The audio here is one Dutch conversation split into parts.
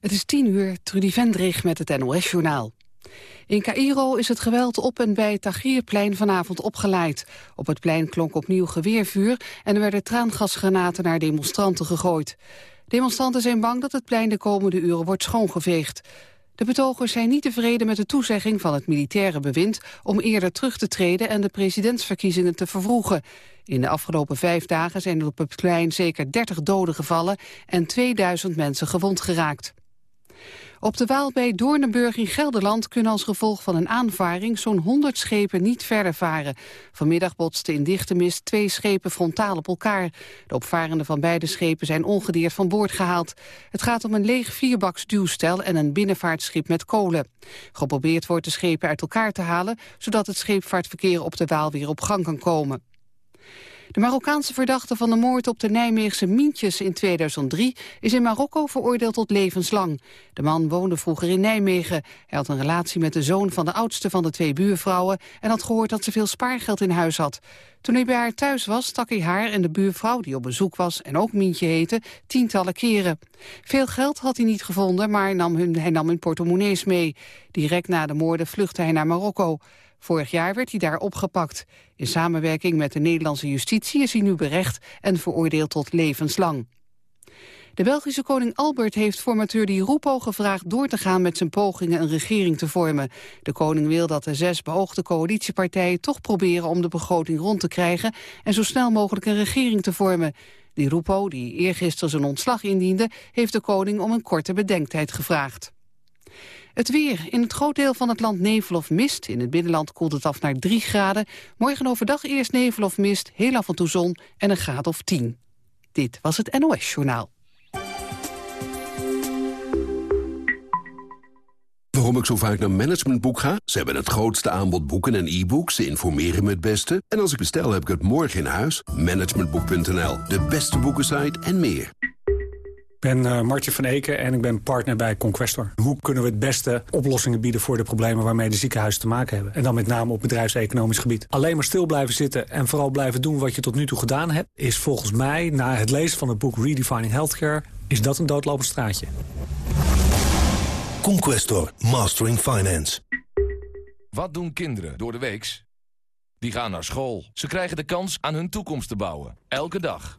Het is tien uur, Trudy Vendrig met het NOS-journaal. In Cairo is het geweld op en bij het Tahrirplein vanavond opgeleid. Op het plein klonk opnieuw geweervuur en er werden traangasgranaten naar demonstranten gegooid. Demonstranten zijn bang dat het plein de komende uren wordt schoongeveegd. De betogers zijn niet tevreden met de toezegging van het militaire bewind om eerder terug te treden en de presidentsverkiezingen te vervroegen. In de afgelopen vijf dagen zijn er op het plein zeker 30 doden gevallen en 2000 mensen gewond geraakt. Op de Waal bij Doornenburg in Gelderland kunnen als gevolg van een aanvaring zo'n 100 schepen niet verder varen. Vanmiddag botsten in dichte mist twee schepen frontaal op elkaar. De opvarenden van beide schepen zijn ongedeerd van boord gehaald. Het gaat om een leeg vierbaksduwstel en een binnenvaartschip met kolen. Geprobeerd wordt de schepen uit elkaar te halen, zodat het scheepvaartverkeer op de Waal weer op gang kan komen. De Marokkaanse verdachte van de moord op de Nijmeegse Mientjes in 2003 is in Marokko veroordeeld tot levenslang. De man woonde vroeger in Nijmegen. Hij had een relatie met de zoon van de oudste van de twee buurvrouwen en had gehoord dat ze veel spaargeld in huis had. Toen hij bij haar thuis was, stak hij haar en de buurvrouw die op bezoek was en ook Mientje heette, tientallen keren. Veel geld had hij niet gevonden, maar nam hun, hij nam hun portemonnees mee. Direct na de moorden vluchtte hij naar Marokko. Vorig jaar werd hij daar opgepakt. In samenwerking met de Nederlandse justitie is hij nu berecht en veroordeeld tot levenslang. De Belgische koning Albert heeft formateur Di Rupo gevraagd door te gaan met zijn pogingen een regering te vormen. De koning wil dat de zes beoogde coalitiepartijen toch proberen om de begroting rond te krijgen en zo snel mogelijk een regering te vormen. Di Rupo, die eergisteren zijn ontslag indiende, heeft de koning om een korte bedenktijd gevraagd. Het weer. In het groot deel van het land nevel of mist. In het binnenland koelt het af naar 3 graden. Morgen overdag eerst nevel of mist, heel af en toe zon en een graad of 10. Dit was het NOS Journaal. Waarom ik zo vaak naar Managementboek ga? Ze hebben het grootste aanbod boeken en e-books. Ze informeren me het beste. En als ik bestel, heb ik het morgen in huis. Managementboek.nl, de beste boekensite en meer. Ik ben uh, Martje van Eken en ik ben partner bij Conquestor. Hoe kunnen we het beste oplossingen bieden voor de problemen waarmee de ziekenhuizen te maken hebben? En dan met name op bedrijfseconomisch gebied. Alleen maar stil blijven zitten en vooral blijven doen wat je tot nu toe gedaan hebt... is volgens mij, na het lezen van het boek Redefining Healthcare... is dat een doodlopend straatje. Conquestor, Mastering Finance. Wat doen kinderen door de weeks? Die gaan naar school. Ze krijgen de kans aan hun toekomst te bouwen. Elke dag.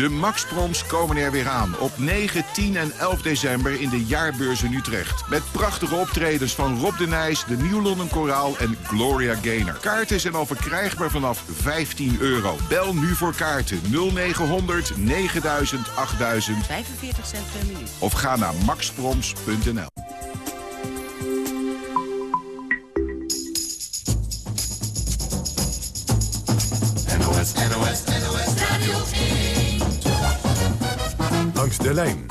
De Maxproms komen er weer aan op 9, 10 en 11 december in de jaarbeurs in Utrecht. Met prachtige optredens van Rob de Nijs, de Nieuw London Koraal en Gloria Gaynor. Kaarten zijn al verkrijgbaar vanaf 15 euro. Bel nu voor kaarten 0900 9000 8000 45 cent per minuut. of ga naar maxproms.nl. NOS, NOS, NOS Radio 1. Langs de lijn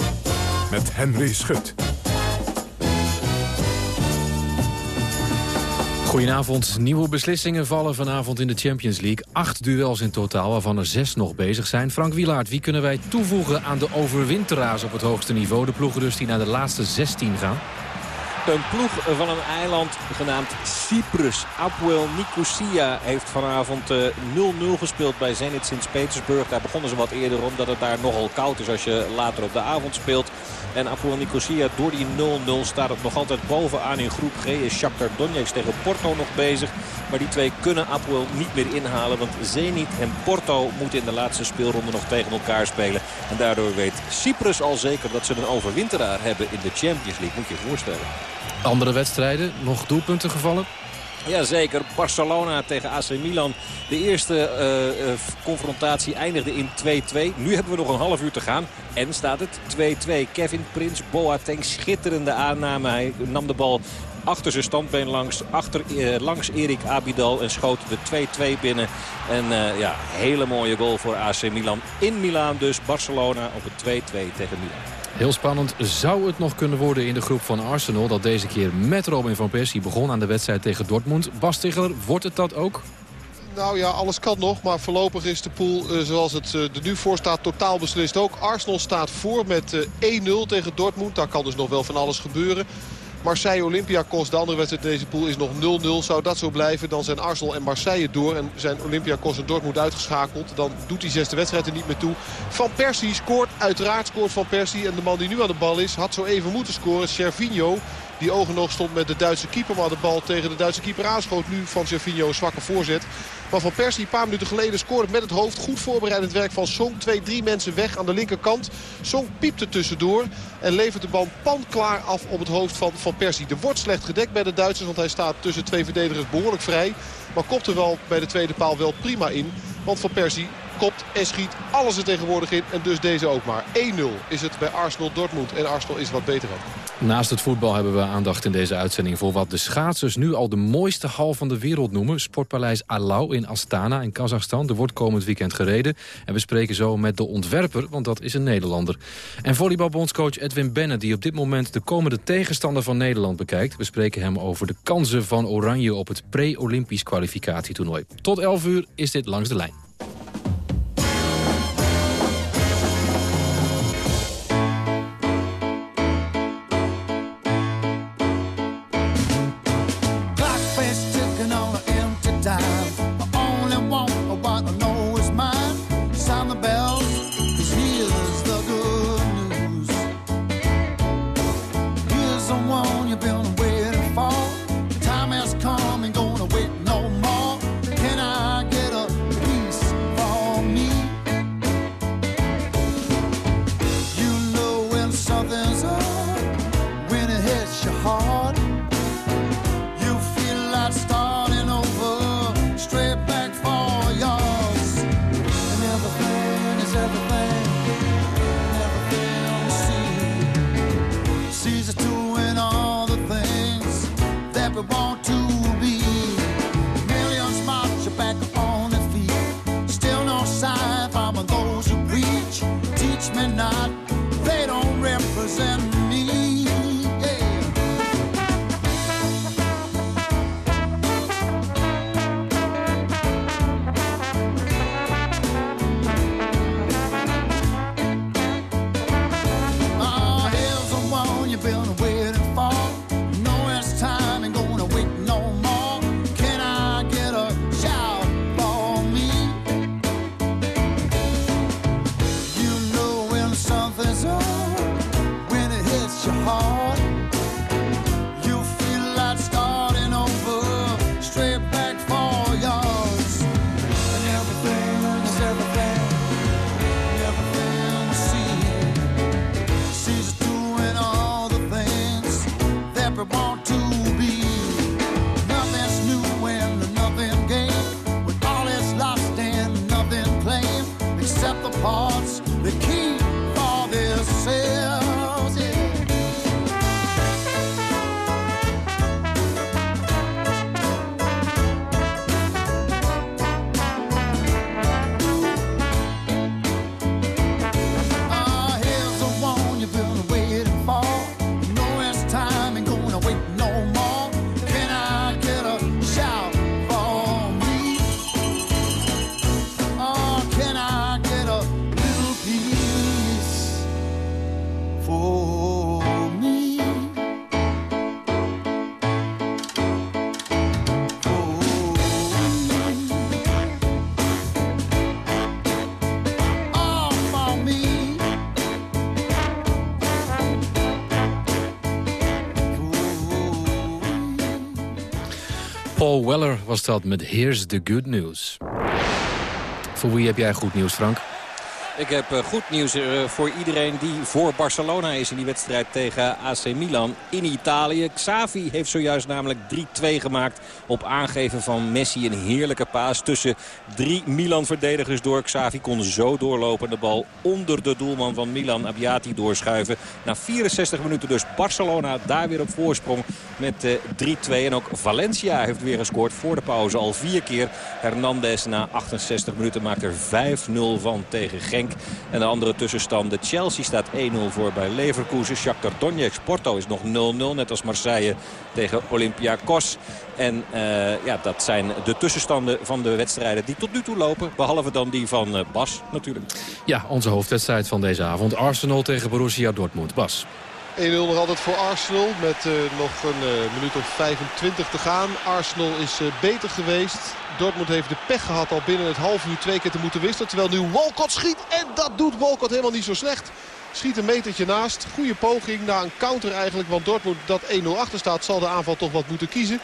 met Henry Schut. Goedenavond. Nieuwe beslissingen vallen vanavond in de Champions League. Acht duels in totaal, waarvan er zes nog bezig zijn. Frank Wielaert, wie kunnen wij toevoegen aan de overwinteraars op het hoogste niveau? De ploegen dus die naar de laatste 16 gaan. Een ploeg van een eiland genaamd Cyprus. Apoel Nicosia heeft vanavond eh, 0-0 gespeeld bij Zenit Sint-Petersburg. Daar begonnen ze wat eerder omdat het daar nogal koud is als je later op de avond speelt. En Apoel Nicosia door die 0-0 staat het nog altijd bovenaan in groep G. Is Shakhtar Donetsk tegen Porto nog bezig. Maar die twee kunnen Apoel niet meer inhalen. Want Zenit en Porto moeten in de laatste speelronde nog tegen elkaar spelen. En daardoor weet Cyprus al zeker dat ze een overwinteraar hebben in de Champions League. Moet je je voorstellen. Andere wedstrijden, nog doelpunten gevallen? Jazeker, Barcelona tegen AC Milan. De eerste uh, uh, confrontatie eindigde in 2-2. Nu hebben we nog een half uur te gaan. En staat het 2-2. Kevin Prins, Boateng, schitterende aanname. Hij nam de bal achter zijn standbeen langs, achter, eh, langs Erik Abidal en schoot de 2-2 binnen. En ja, hele mooie goal voor AC Milan. In Milaan dus, Barcelona op een 2-2 tegen Milan. Heel spannend zou het nog kunnen worden in de groep van Arsenal... dat deze keer met Robin van Persie begon aan de wedstrijd tegen Dortmund. Bas wordt het dat ook? Nou ja, alles kan nog. Maar voorlopig is de pool uh, zoals het uh, er nu voor staat totaal beslist ook. Arsenal staat voor met uh, 1-0 tegen Dortmund. Daar kan dus nog wel van alles gebeuren. Marseille Olympiakos, de andere wedstrijd in deze pool, is nog 0-0. Zou dat zo blijven, dan zijn Arsenal en Marseille door. En zijn Olympiakos en Dortmund uitgeschakeld. Dan doet die zesde wedstrijd er niet meer toe. Van Persie scoort, uiteraard scoort Van Persie. En de man die nu aan de bal is, had zo even moeten scoren. Cervinho, die ogen nog stond met de Duitse keeper. Maar de bal tegen de Duitse keeper aanschoot. Nu van Cervinho een zwakke voorzet. Maar Van Persie een paar minuten geleden scoorde met het hoofd. Goed voorbereidend werk van Song. Twee, drie mensen weg aan de linkerkant. Song piept er tussendoor. En levert de bal panklaar af op het hoofd van Van Persie. Er wordt slecht gedekt bij de Duitsers. Want hij staat tussen twee verdedigers behoorlijk vrij. Maar kopt er wel bij de tweede paal wel prima in. Want Van Persie kopt en schiet alles er tegenwoordig in. En dus deze ook maar. 1-0 is het bij Arsenal Dortmund. En Arsenal is wat beter aan. Naast het voetbal hebben we aandacht in deze uitzending voor wat de schaatsers nu al de mooiste hal van de wereld noemen. Sportpaleis Alau in Astana in Kazachstan. Er wordt komend weekend gereden. En we spreken zo met de ontwerper, want dat is een Nederlander. En volleybalbondscoach Edwin Benne, die op dit moment de komende tegenstander van Nederland bekijkt. We spreken hem over de kansen van Oranje op het pre-Olympisch kwalificatietoernooi. Tot 11 uur is dit Langs de Lijn. been away. Paul Weller was dat met Here's the Good News. Voor wie heb jij goed nieuws, Frank? Ik heb eh, goed nieuws eh, voor iedereen die voor Barcelona is in die wedstrijd tegen AC Milan in Italië. Xavi heeft zojuist namelijk 3-2 gemaakt op aangeven van Messi. Een heerlijke paas tussen drie Milan-verdedigers door. Xavi kon zo doorlopen de bal onder de doelman van Milan, Abbiati, doorschuiven. Na 64 minuten dus Barcelona daar weer op voorsprong met 3-2. Eh, en ook Valencia heeft weer gescoord voor de pauze al vier keer. Hernandez na 68 minuten maakt er 5-0 van tegen Genk. Genk. En de andere tussenstanden. Chelsea staat 1-0 voor bij Leverkusen. Shakhtar Donetsk. Porto is nog 0-0. Net als Marseille tegen Olympiakos. En uh, ja, dat zijn de tussenstanden van de wedstrijden die tot nu toe lopen. Behalve dan die van uh, Bas natuurlijk. Ja, onze hoofdwedstrijd van deze avond. Arsenal tegen Borussia Dortmund. Bas. 1-0 nog altijd voor Arsenal met uh, nog een uh, minuut of 25 te gaan. Arsenal is uh, beter geweest. Dortmund heeft de pech gehad al binnen het half uur twee keer te moeten wisselen. Terwijl nu Walcott schiet en dat doet Walcott helemaal niet zo slecht. Schiet een metertje naast. Goede poging na een counter eigenlijk. Want Dortmund dat 1-0 achter staat zal de aanval toch wat moeten kiezen.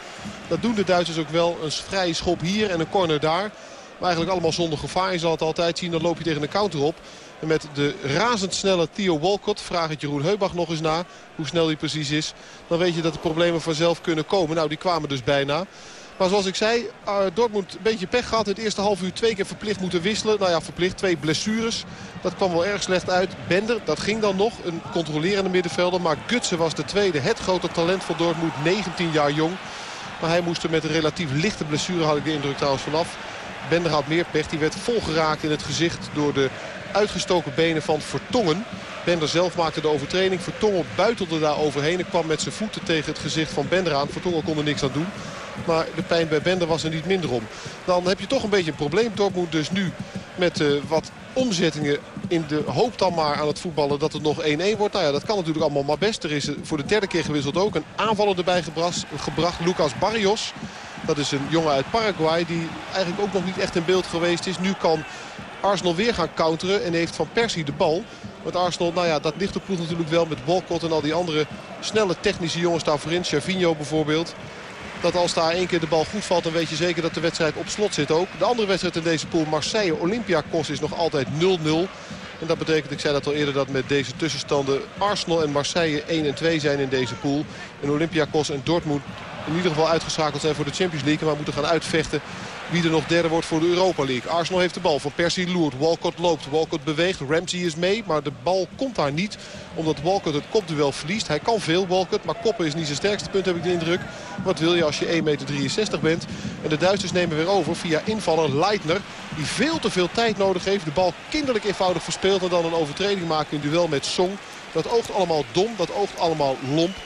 Dat doen de Duitsers ook wel. Een vrije schop hier en een corner daar. Maar eigenlijk allemaal zonder gevaar. Je zal het altijd zien. Dan loop je tegen een counter op. En met de razendsnelle Theo Walcott, vraag het Jeroen Heubach nog eens na hoe snel hij precies is. Dan weet je dat de problemen vanzelf kunnen komen. Nou, die kwamen dus bijna. Maar zoals ik zei, uh, Dortmund een beetje pech gehad. Het eerste half uur twee keer verplicht moeten wisselen. Nou ja, verplicht twee blessures. Dat kwam wel erg slecht uit. Bender, dat ging dan nog. Een controlerende middenvelder. Maar Gutsen was de tweede. Het grote talent van Dortmund. 19 jaar jong. Maar hij moest er met een relatief lichte blessure, had ik de indruk trouwens vanaf. Bender had meer pech. Die werd volgeraakt in het gezicht door de uitgestoken benen van Vertongen. Bender zelf maakte de overtreding. Vertongen buitelde daar overheen en kwam met zijn voeten tegen het gezicht van Bender aan. Vertongen kon er niks aan doen. Maar de pijn bij Bender was er niet minder om. Dan heb je toch een beetje een probleem. Dortmund dus nu met uh, wat omzettingen in de hoop dan maar aan het voetballen dat het nog 1-1 wordt. Nou ja, dat kan natuurlijk allemaal maar best. Er is voor de derde keer gewisseld ook een aanvaller erbij gebracht. gebracht Lucas Barrios. Dat is een jongen uit Paraguay die eigenlijk ook nog niet echt in beeld geweest is. Nu kan Arsenal weer gaan counteren en heeft Van Persie de bal. Want Arsenal, nou ja, dat ligt de ploeg natuurlijk wel met Walcott en al die andere snelle technische jongens daar voorin. Cervinho bijvoorbeeld. Dat als daar één keer de bal goed valt, dan weet je zeker dat de wedstrijd op slot zit ook. De andere wedstrijd in deze pool, Marseille Olympiakos, is nog altijd 0-0. En dat betekent, ik zei dat al eerder, dat met deze tussenstanden Arsenal en Marseille 1 en 2 zijn in deze pool. En Olympiakos en Dortmund in ieder geval uitgeschakeld zijn voor de Champions League. Maar moeten gaan uitvechten wie er nog derde wordt voor de Europa League. Arsenal heeft de bal van Persie loert. Walcott loopt. Walcott beweegt. Ramsey is mee. Maar de bal komt daar niet. Omdat Walcott het kopduel verliest. Hij kan veel Walcott. Maar koppen is niet zijn sterkste punt heb ik de indruk. Wat wil je als je 1,63 meter bent. En de Duitsers nemen weer over via invaller Leitner. Die veel te veel tijd nodig heeft. De bal kinderlijk eenvoudig verspeelt. En dan een overtreding maken in duel met Song. Dat oogt allemaal dom. Dat oogt allemaal lomp.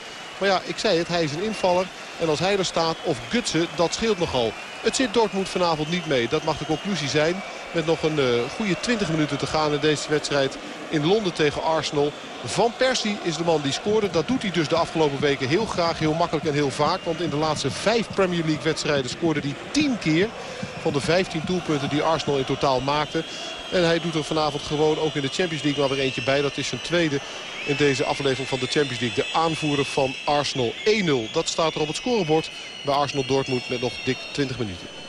Maar ja, ik zei het. Hij is een invaller. En als hij er staat, of Gutsen, dat scheelt nogal. Het zit Dortmund vanavond niet mee. Dat mag de conclusie zijn. Met nog een uh, goede 20 minuten te gaan in deze wedstrijd in Londen tegen Arsenal. Van Persie is de man die scoorde. Dat doet hij dus de afgelopen weken heel graag, heel makkelijk en heel vaak. Want in de laatste vijf Premier League wedstrijden scoorde hij 10 keer. Van de 15 doelpunten die Arsenal in totaal maakte. En hij doet er vanavond gewoon ook in de Champions League wel weer eentje bij. Dat is zijn tweede in deze aflevering van de Champions League. De aanvoerder van Arsenal 1-0. Dat staat er op het scorebord bij Arsenal Dortmund met nog dik 20 minuten.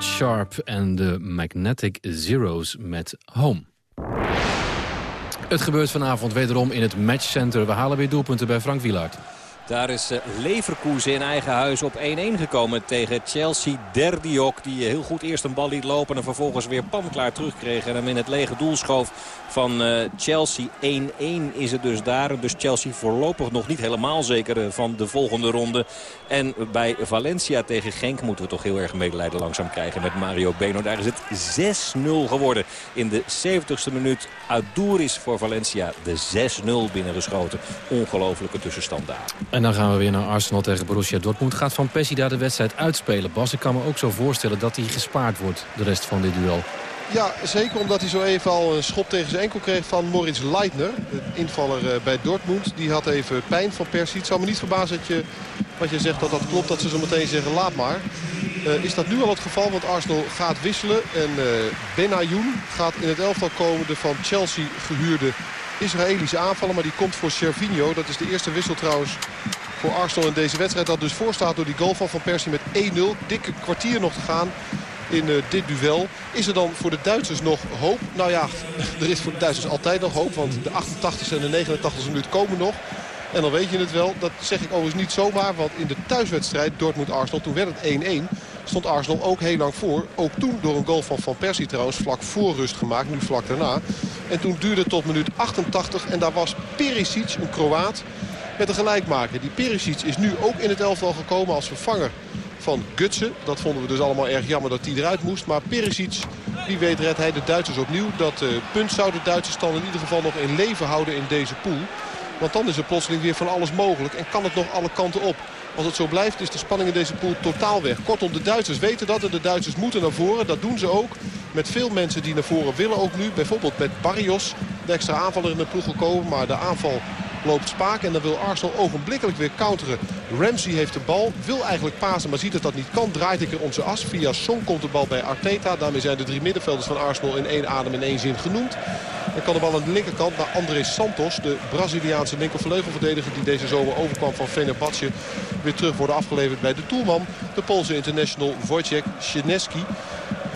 Sharp en de Magnetic Zeros met Home. Het gebeurt vanavond wederom in het matchcenter. We halen weer doelpunten bij Frank Wielaert. Daar is eh, Leverkusen in eigen huis op 1-1 gekomen tegen Chelsea. Derdiok die heel goed eerst een bal liet lopen en vervolgens weer panklaar terugkreeg. En hem in het lege doel schoof van eh, Chelsea. 1-1 is het dus daar. Dus Chelsea voorlopig nog niet helemaal zeker eh, van de volgende ronde. En bij Valencia tegen Genk moeten we toch heel erg medelijden langzaam krijgen met Mario Beno. Daar is het 6-0 geworden in de 70ste minuut. Adouris voor Valencia de 6-0 binnengeschoten. Ongelofelijke tussenstand daar. En dan gaan we weer naar Arsenal tegen Borussia Dortmund. Gaat Van Persie daar de wedstrijd uitspelen? Bas, ik kan me ook zo voorstellen dat hij gespaard wordt de rest van dit duel. Ja, zeker omdat hij zo even al een schop tegen zijn enkel kreeg van Moritz Leitner. De invaller eh, bij Dortmund. Die had even pijn van Persie. Het zou me niet verbazen dat je, wat je zegt dat dat klopt. Dat ze zo meteen zeggen laat maar. Uh, is dat nu al het geval? Want Arsenal gaat wisselen. En uh, Benayoun gaat in het elftal komen. De van Chelsea gehuurde Israëlische aanvaller. Maar die komt voor Cervinho. Dat is de eerste wissel trouwens voor Arsenal in deze wedstrijd. Dat dus voorstaat door die goal van Van Persie met 1-0. Dikke kwartier nog te gaan in uh, dit duel. Is er dan voor de Duitsers nog hoop? Nou ja, er is voor de Duitsers altijd nog hoop. Want de 88e en de 89e minuut komen nog. En dan weet je het wel. Dat zeg ik overigens niet zomaar. Want in de thuiswedstrijd Dortmund-Arsenal, toen werd het 1-1 stond Arsenal ook heel lang voor. Ook toen door een goal van Van Persie trouwens vlak voor rust gemaakt. Nu vlak daarna. En toen duurde het tot minuut 88. En daar was Perisic, een Kroaat, met een gelijkmaker. Die Perisic is nu ook in het elftal gekomen als vervanger van Gutsen. Dat vonden we dus allemaal erg jammer dat hij eruit moest. Maar Perisic, wie weet redt hij de Duitsers opnieuw. Dat uh, punt zou de Duitsers dan in ieder geval nog in leven houden in deze pool. Want dan is er plotseling weer van alles mogelijk. En kan het nog alle kanten op. Als het zo blijft is de spanning in deze pool totaal weg. Kortom, de Duitsers weten dat en de Duitsers moeten naar voren. Dat doen ze ook. Met veel mensen die naar voren willen ook nu. Bijvoorbeeld met Barrios, de extra aanvaller in de ploeg gekomen. Maar de aanval loopt spaak. En dan wil Arsenal ogenblikkelijk weer counteren. Ramsey heeft de bal, wil eigenlijk pasen, maar ziet dat dat niet kan. Draait ik er zijn as. Via Song komt de bal bij Arteta. Daarmee zijn de drie middenvelders van Arsenal in één adem in één zin genoemd. Dan kan de bal aan de linkerkant naar André Santos. De Braziliaanse linkervleugelverdediger die deze zomer overkwam van Fenerbahce. Weer terug worden afgeleverd bij de doelman. De Poolse international Wojciech Szczeneski.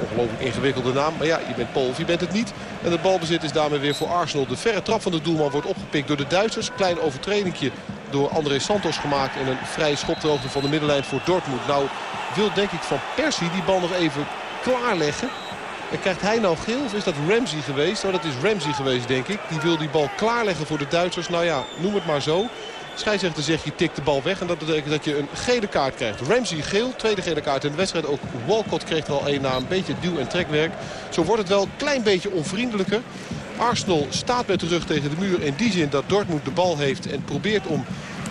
Ongelooflijk ingewikkelde naam. Maar ja, je bent Pool of je bent het niet. En het balbezit is daarmee weer voor Arsenal. De verre trap van de doelman wordt opgepikt door de Duitsers. Klein overtredingje door André Santos gemaakt. En een vrije schop van de middenlijn voor Dortmund. Nou wil denk ik van Persie die bal nog even klaarleggen. En krijgt hij nou geel of is dat Ramsey geweest? Oh, dat is Ramsey geweest, denk ik. Die wil die bal klaarleggen voor de Duitsers. Nou ja, noem het maar zo. Scheidsrechter zegt je tikt de bal weg. En dat betekent dat je een gele kaart krijgt. Ramsey geel, tweede gele kaart in de wedstrijd. Ook Walcott kreeg er al één na een beetje duw- en trekwerk. Zo wordt het wel een klein beetje onvriendelijker. Arsenal staat met de rug tegen de muur in die zin dat Dortmund de bal heeft en probeert om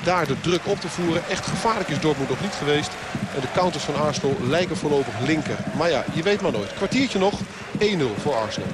daar de druk op te voeren. Echt gevaarlijk is Dortmund nog niet geweest. En de counters van Arsenal lijken voorlopig linker. Maar ja, je weet maar nooit. Kwartiertje nog, 1-0 voor Arsenal.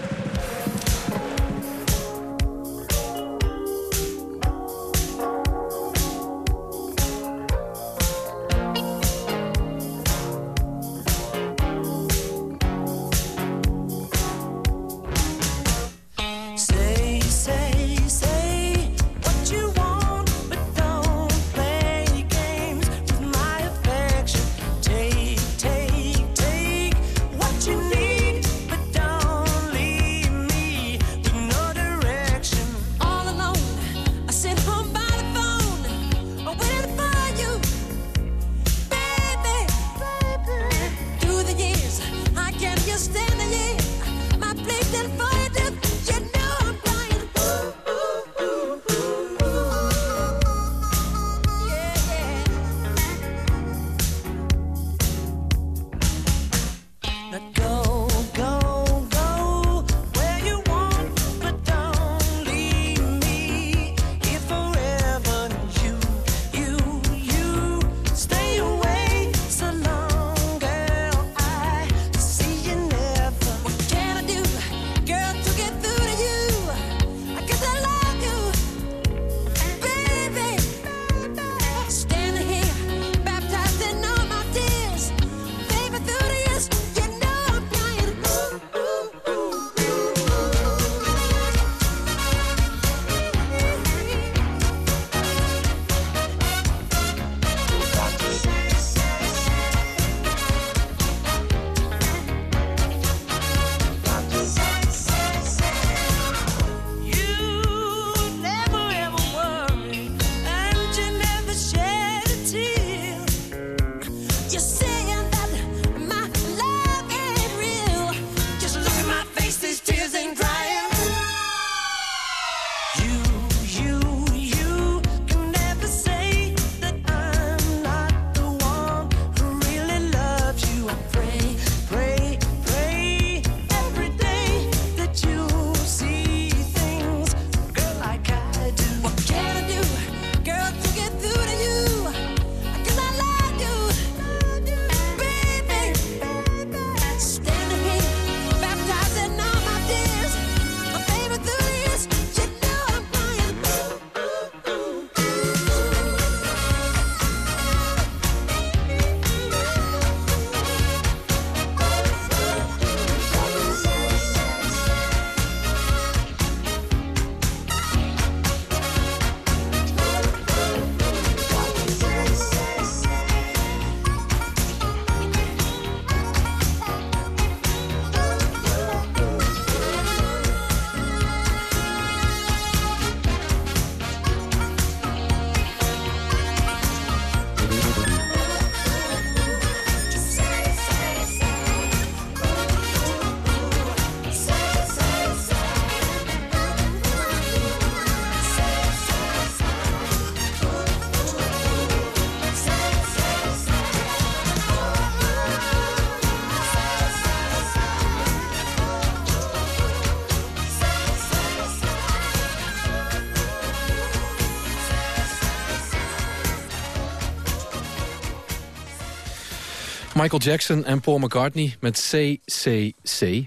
Michael Jackson en Paul McCartney met CCC.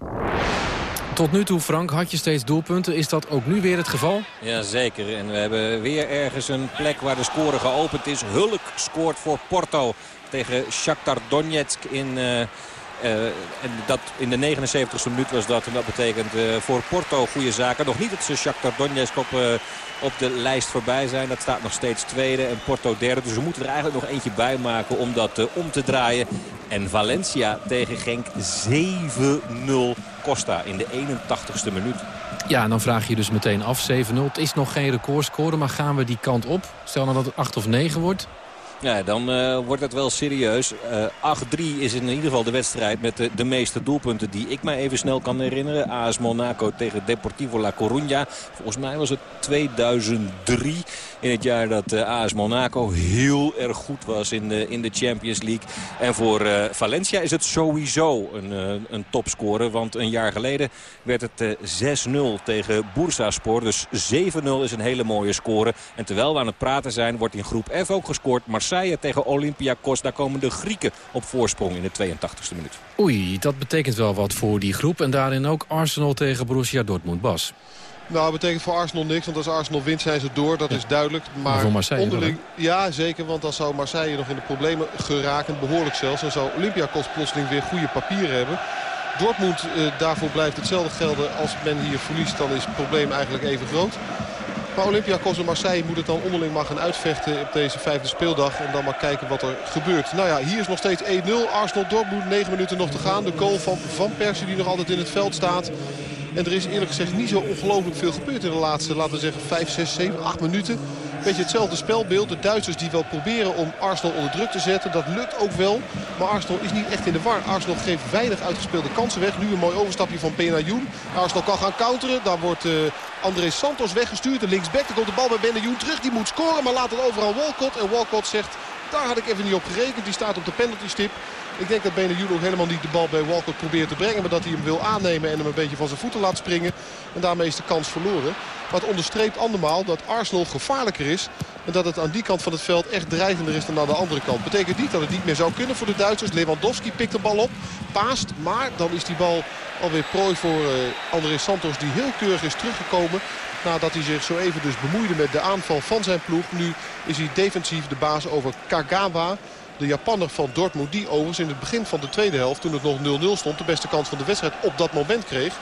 Tot nu toe, Frank, had je steeds doelpunten. Is dat ook nu weer het geval? Jazeker. En we hebben weer ergens een plek waar de score geopend is. Hulk scoort voor Porto tegen Shakhtar Donetsk in... Uh, en dat in de 79e minuut was dat. En dat betekent uh, voor Porto goede zaken. Nog niet dat ze Shakhtar Donetsk op, uh, op de lijst voorbij zijn. Dat staat nog steeds tweede en Porto derde. Dus we moeten er eigenlijk nog eentje bij maken om dat om te draaien. En Valencia tegen Genk 7-0 Costa in de 81ste minuut. Ja, en dan vraag je dus meteen af. 7-0. Het is nog geen recordscore, maar gaan we die kant op? Stel nou dat het 8 of 9 wordt. Ja, dan uh, wordt het wel serieus. Uh, 8-3 is in ieder geval de wedstrijd met de, de, meeste doelpunten die ik mij even snel kan herinneren. AS Monaco tegen Deportivo La Coruña. Volgens mij was het 2003 in het jaar dat uh, AS Monaco heel erg goed was in de, in de Champions League. En voor uh, Valencia is het sowieso een, uh, een topscorer. Want een jaar geleden werd het 6-0 tegen Bursaspor. Dus 7-0 is een hele mooie score. En terwijl we aan het praten zijn wordt in groep F ook gescoord. Marseille tegen Olympiakos. Daar komen de Grieken op voorsprong in de 82e minuut. Oei, dat betekent wel wat voor die groep. En daarin ook Arsenal tegen Borussia Dortmund. Bas. Nou, dat betekent voor Arsenal niks. Want als Arsenal wint zijn ze door. Dat is duidelijk. Maar, maar voor Marseille onderling, Ja, zeker. Want dan zou Marseille nog in de problemen geraken. Behoorlijk zelfs. En zou Olympiakos plotseling weer goede papieren hebben. Dortmund, eh, daarvoor blijft hetzelfde gelden. Als men hier verliest, dan is het probleem eigenlijk even groot. Maar Olympiakos en Marseille moet het dan onderling maar gaan uitvechten op deze vijfde speeldag. En dan maar kijken wat er gebeurt. Nou ja, hier is nog steeds 1-0. Arsenal Dortmund, 9 minuten nog te gaan. De goal van Van Persie die nog altijd in het veld staat. En er is eerlijk gezegd niet zo ongelooflijk veel gebeurd in de laatste, laten we zeggen, 5, 6, 7, 8 minuten. Beetje hetzelfde spelbeeld. De Duitsers die wel proberen om Arsenal onder druk te zetten. Dat lukt ook wel. Maar Arsenal is niet echt in de war. Arsenal geeft weinig uitgespeelde kansen weg. Nu een mooi overstapje van Benayoun. Arsenal kan gaan counteren. Daar wordt uh, André Santos weggestuurd. De linksback. Dan komt de bal bij Benayoun terug. Die moet scoren. Maar laat het overal Walcott. En Walcott zegt, daar had ik even niet op gerekend. Die staat op de penaltystip. Ik denk dat Benayoun ook helemaal niet de bal bij Walcott probeert te brengen. Maar dat hij hem wil aannemen en hem een beetje van zijn voeten laat springen. En daarmee is de kans verloren. Het onderstreept andermaal dat Arsenal gevaarlijker is. En dat het aan die kant van het veld echt dreigender is dan aan de andere kant. Betekent niet dat het niet meer zou kunnen voor de Duitsers. Lewandowski pikt de bal op, paast. Maar dan is die bal alweer prooi voor uh, André Santos die heel keurig is teruggekomen. Nadat hij zich zo even dus bemoeide met de aanval van zijn ploeg. Nu is hij defensief de baas over Kagawa. De Japanner van Dortmund die overigens in het begin van de tweede helft... toen het nog 0-0 stond, de beste kans van de wedstrijd op dat moment kreeg.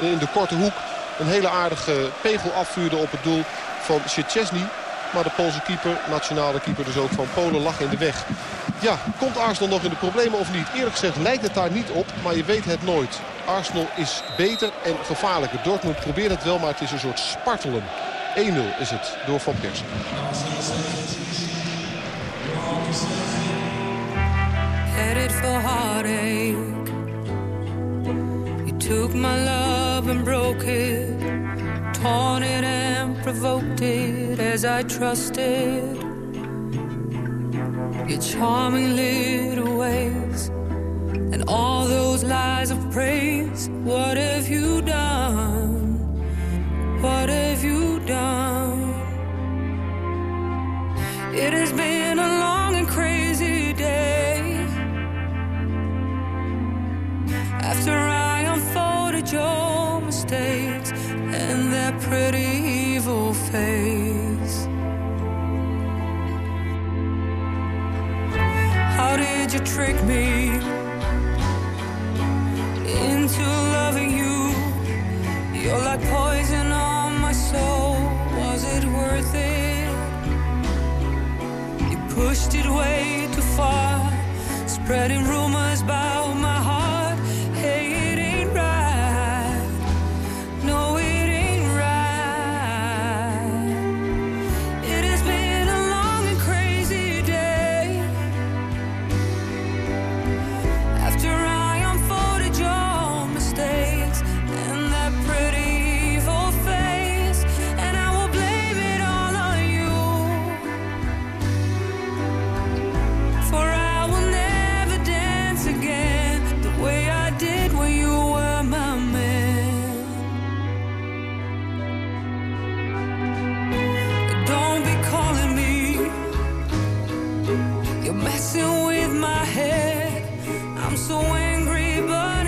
En in de korte hoek een hele aardige pegel afvuurde op het doel van Szczesny. Maar de Poolse keeper, nationale keeper dus ook van Polen, lag in de weg. Ja, komt Arsenal nog in de problemen of niet? Eerlijk gezegd lijkt het daar niet op, maar je weet het nooit. Arsenal is beter en gevaarlijker. Dortmund probeert het wel, maar het is een soort spartelen. 1-0 is het door Van Persie. Headed for heartache. You took my love and broke it, torn it and provoked it as I trusted. Your charming little ways and all those lies of praise. What have you done? What have you done? It has been After I unfolded your mistakes and that pretty evil face. How did you trick me into loving you? You're like poison on my soul. Was it worth it? You pushed it way too far, spreading rumors about You're messing with my head. I'm so angry, but.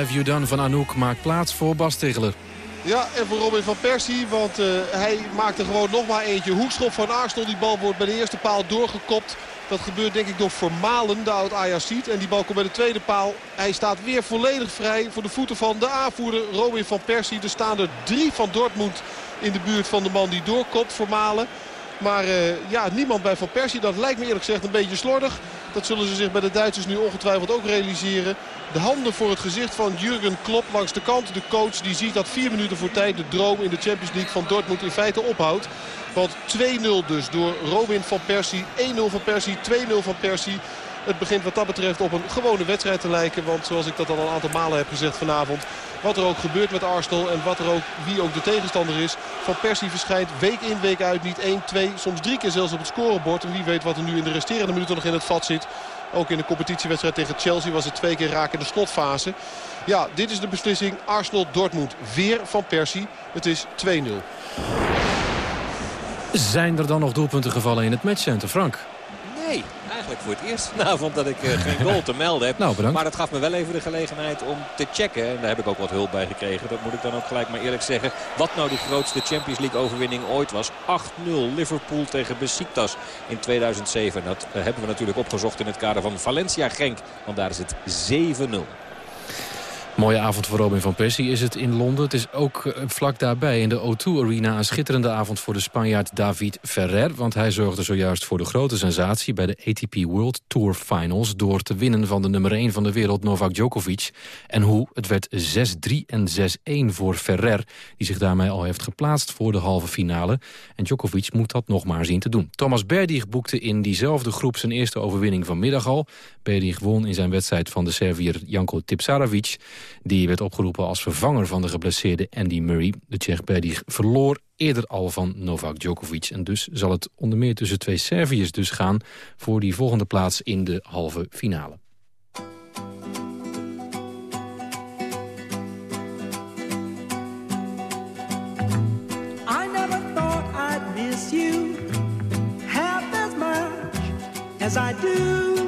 Have You van Anouk maakt plaats voor Bas Tegeler. Ja, en voor Robin van Persie, want uh, hij maakte gewoon nog maar eentje. Hoekschop van Arsenal, die bal wordt bij de eerste paal doorgekopt. Dat gebeurt denk ik door Vermalen, de oud Ajaxiet. En die bal komt bij de tweede paal. Hij staat weer volledig vrij voor de voeten van de aanvoerder Robin van Persie. Er staan er drie van Dortmund in de buurt van de man die doorkopt, Vermalen. Maar uh, ja, niemand bij Van Persie. Dat lijkt me eerlijk gezegd een beetje slordig. Dat zullen ze zich bij de Duitsers nu ongetwijfeld ook realiseren. De handen voor het gezicht van Jurgen Klopp langs de kant. De coach die ziet dat vier minuten voor tijd de droom in de Champions League van Dortmund in feite ophoudt. Want 2-0 dus door Robin van Persie. 1-0 van Persie, 2-0 van Persie. Het begint wat dat betreft op een gewone wedstrijd te lijken. Want zoals ik dat al een aantal malen heb gezegd vanavond. Wat er ook gebeurt met Arsenal en wat er ook, wie ook de tegenstander is. Van Persie verschijnt week in week uit niet 1, 2, soms drie keer zelfs op het scorebord. En wie weet wat er nu in de resterende minuten nog in het vat zit. Ook in de competitiewedstrijd tegen Chelsea was het twee keer raak in de slotfase. Ja, dit is de beslissing. Arsenal-Dortmund. Weer van Persie. Het is 2-0. Zijn er dan nog doelpunten gevallen in het matchcenter, Frank? Nee, eigenlijk voor het eerst vanavond dat ik uh, geen goal te melden heb. Nou, bedankt. Maar dat gaf me wel even de gelegenheid om te checken. En daar heb ik ook wat hulp bij gekregen. Dat moet ik dan ook gelijk maar eerlijk zeggen. Wat nou de grootste Champions League overwinning ooit was. 8-0 Liverpool tegen Besiktas in 2007. Dat uh, hebben we natuurlijk opgezocht in het kader van Valencia-Genk. Want daar is het 7-0. Mooie avond voor Robin van Persie is het in Londen. Het is ook eh, vlak daarbij in de O2 Arena een schitterende avond voor de Spanjaard David Ferrer. Want hij zorgde zojuist voor de grote sensatie bij de ATP World Tour Finals... door te winnen van de nummer 1 van de wereld Novak Djokovic. En hoe? Het werd 6-3 en 6-1 voor Ferrer, die zich daarmee al heeft geplaatst voor de halve finale. En Djokovic moet dat nog maar zien te doen. Thomas Berdych boekte in diezelfde groep zijn eerste overwinning vanmiddag al. Berdych won in zijn wedstrijd van de Servier Janko Tipsarevic... Die werd opgeroepen als vervanger van de geblesseerde Andy Murray. De Tsjech Berdych verloor eerder al van Novak Djokovic. En dus zal het onder meer tussen twee Serviërs dus gaan... voor die volgende plaats in de halve finale. As I do.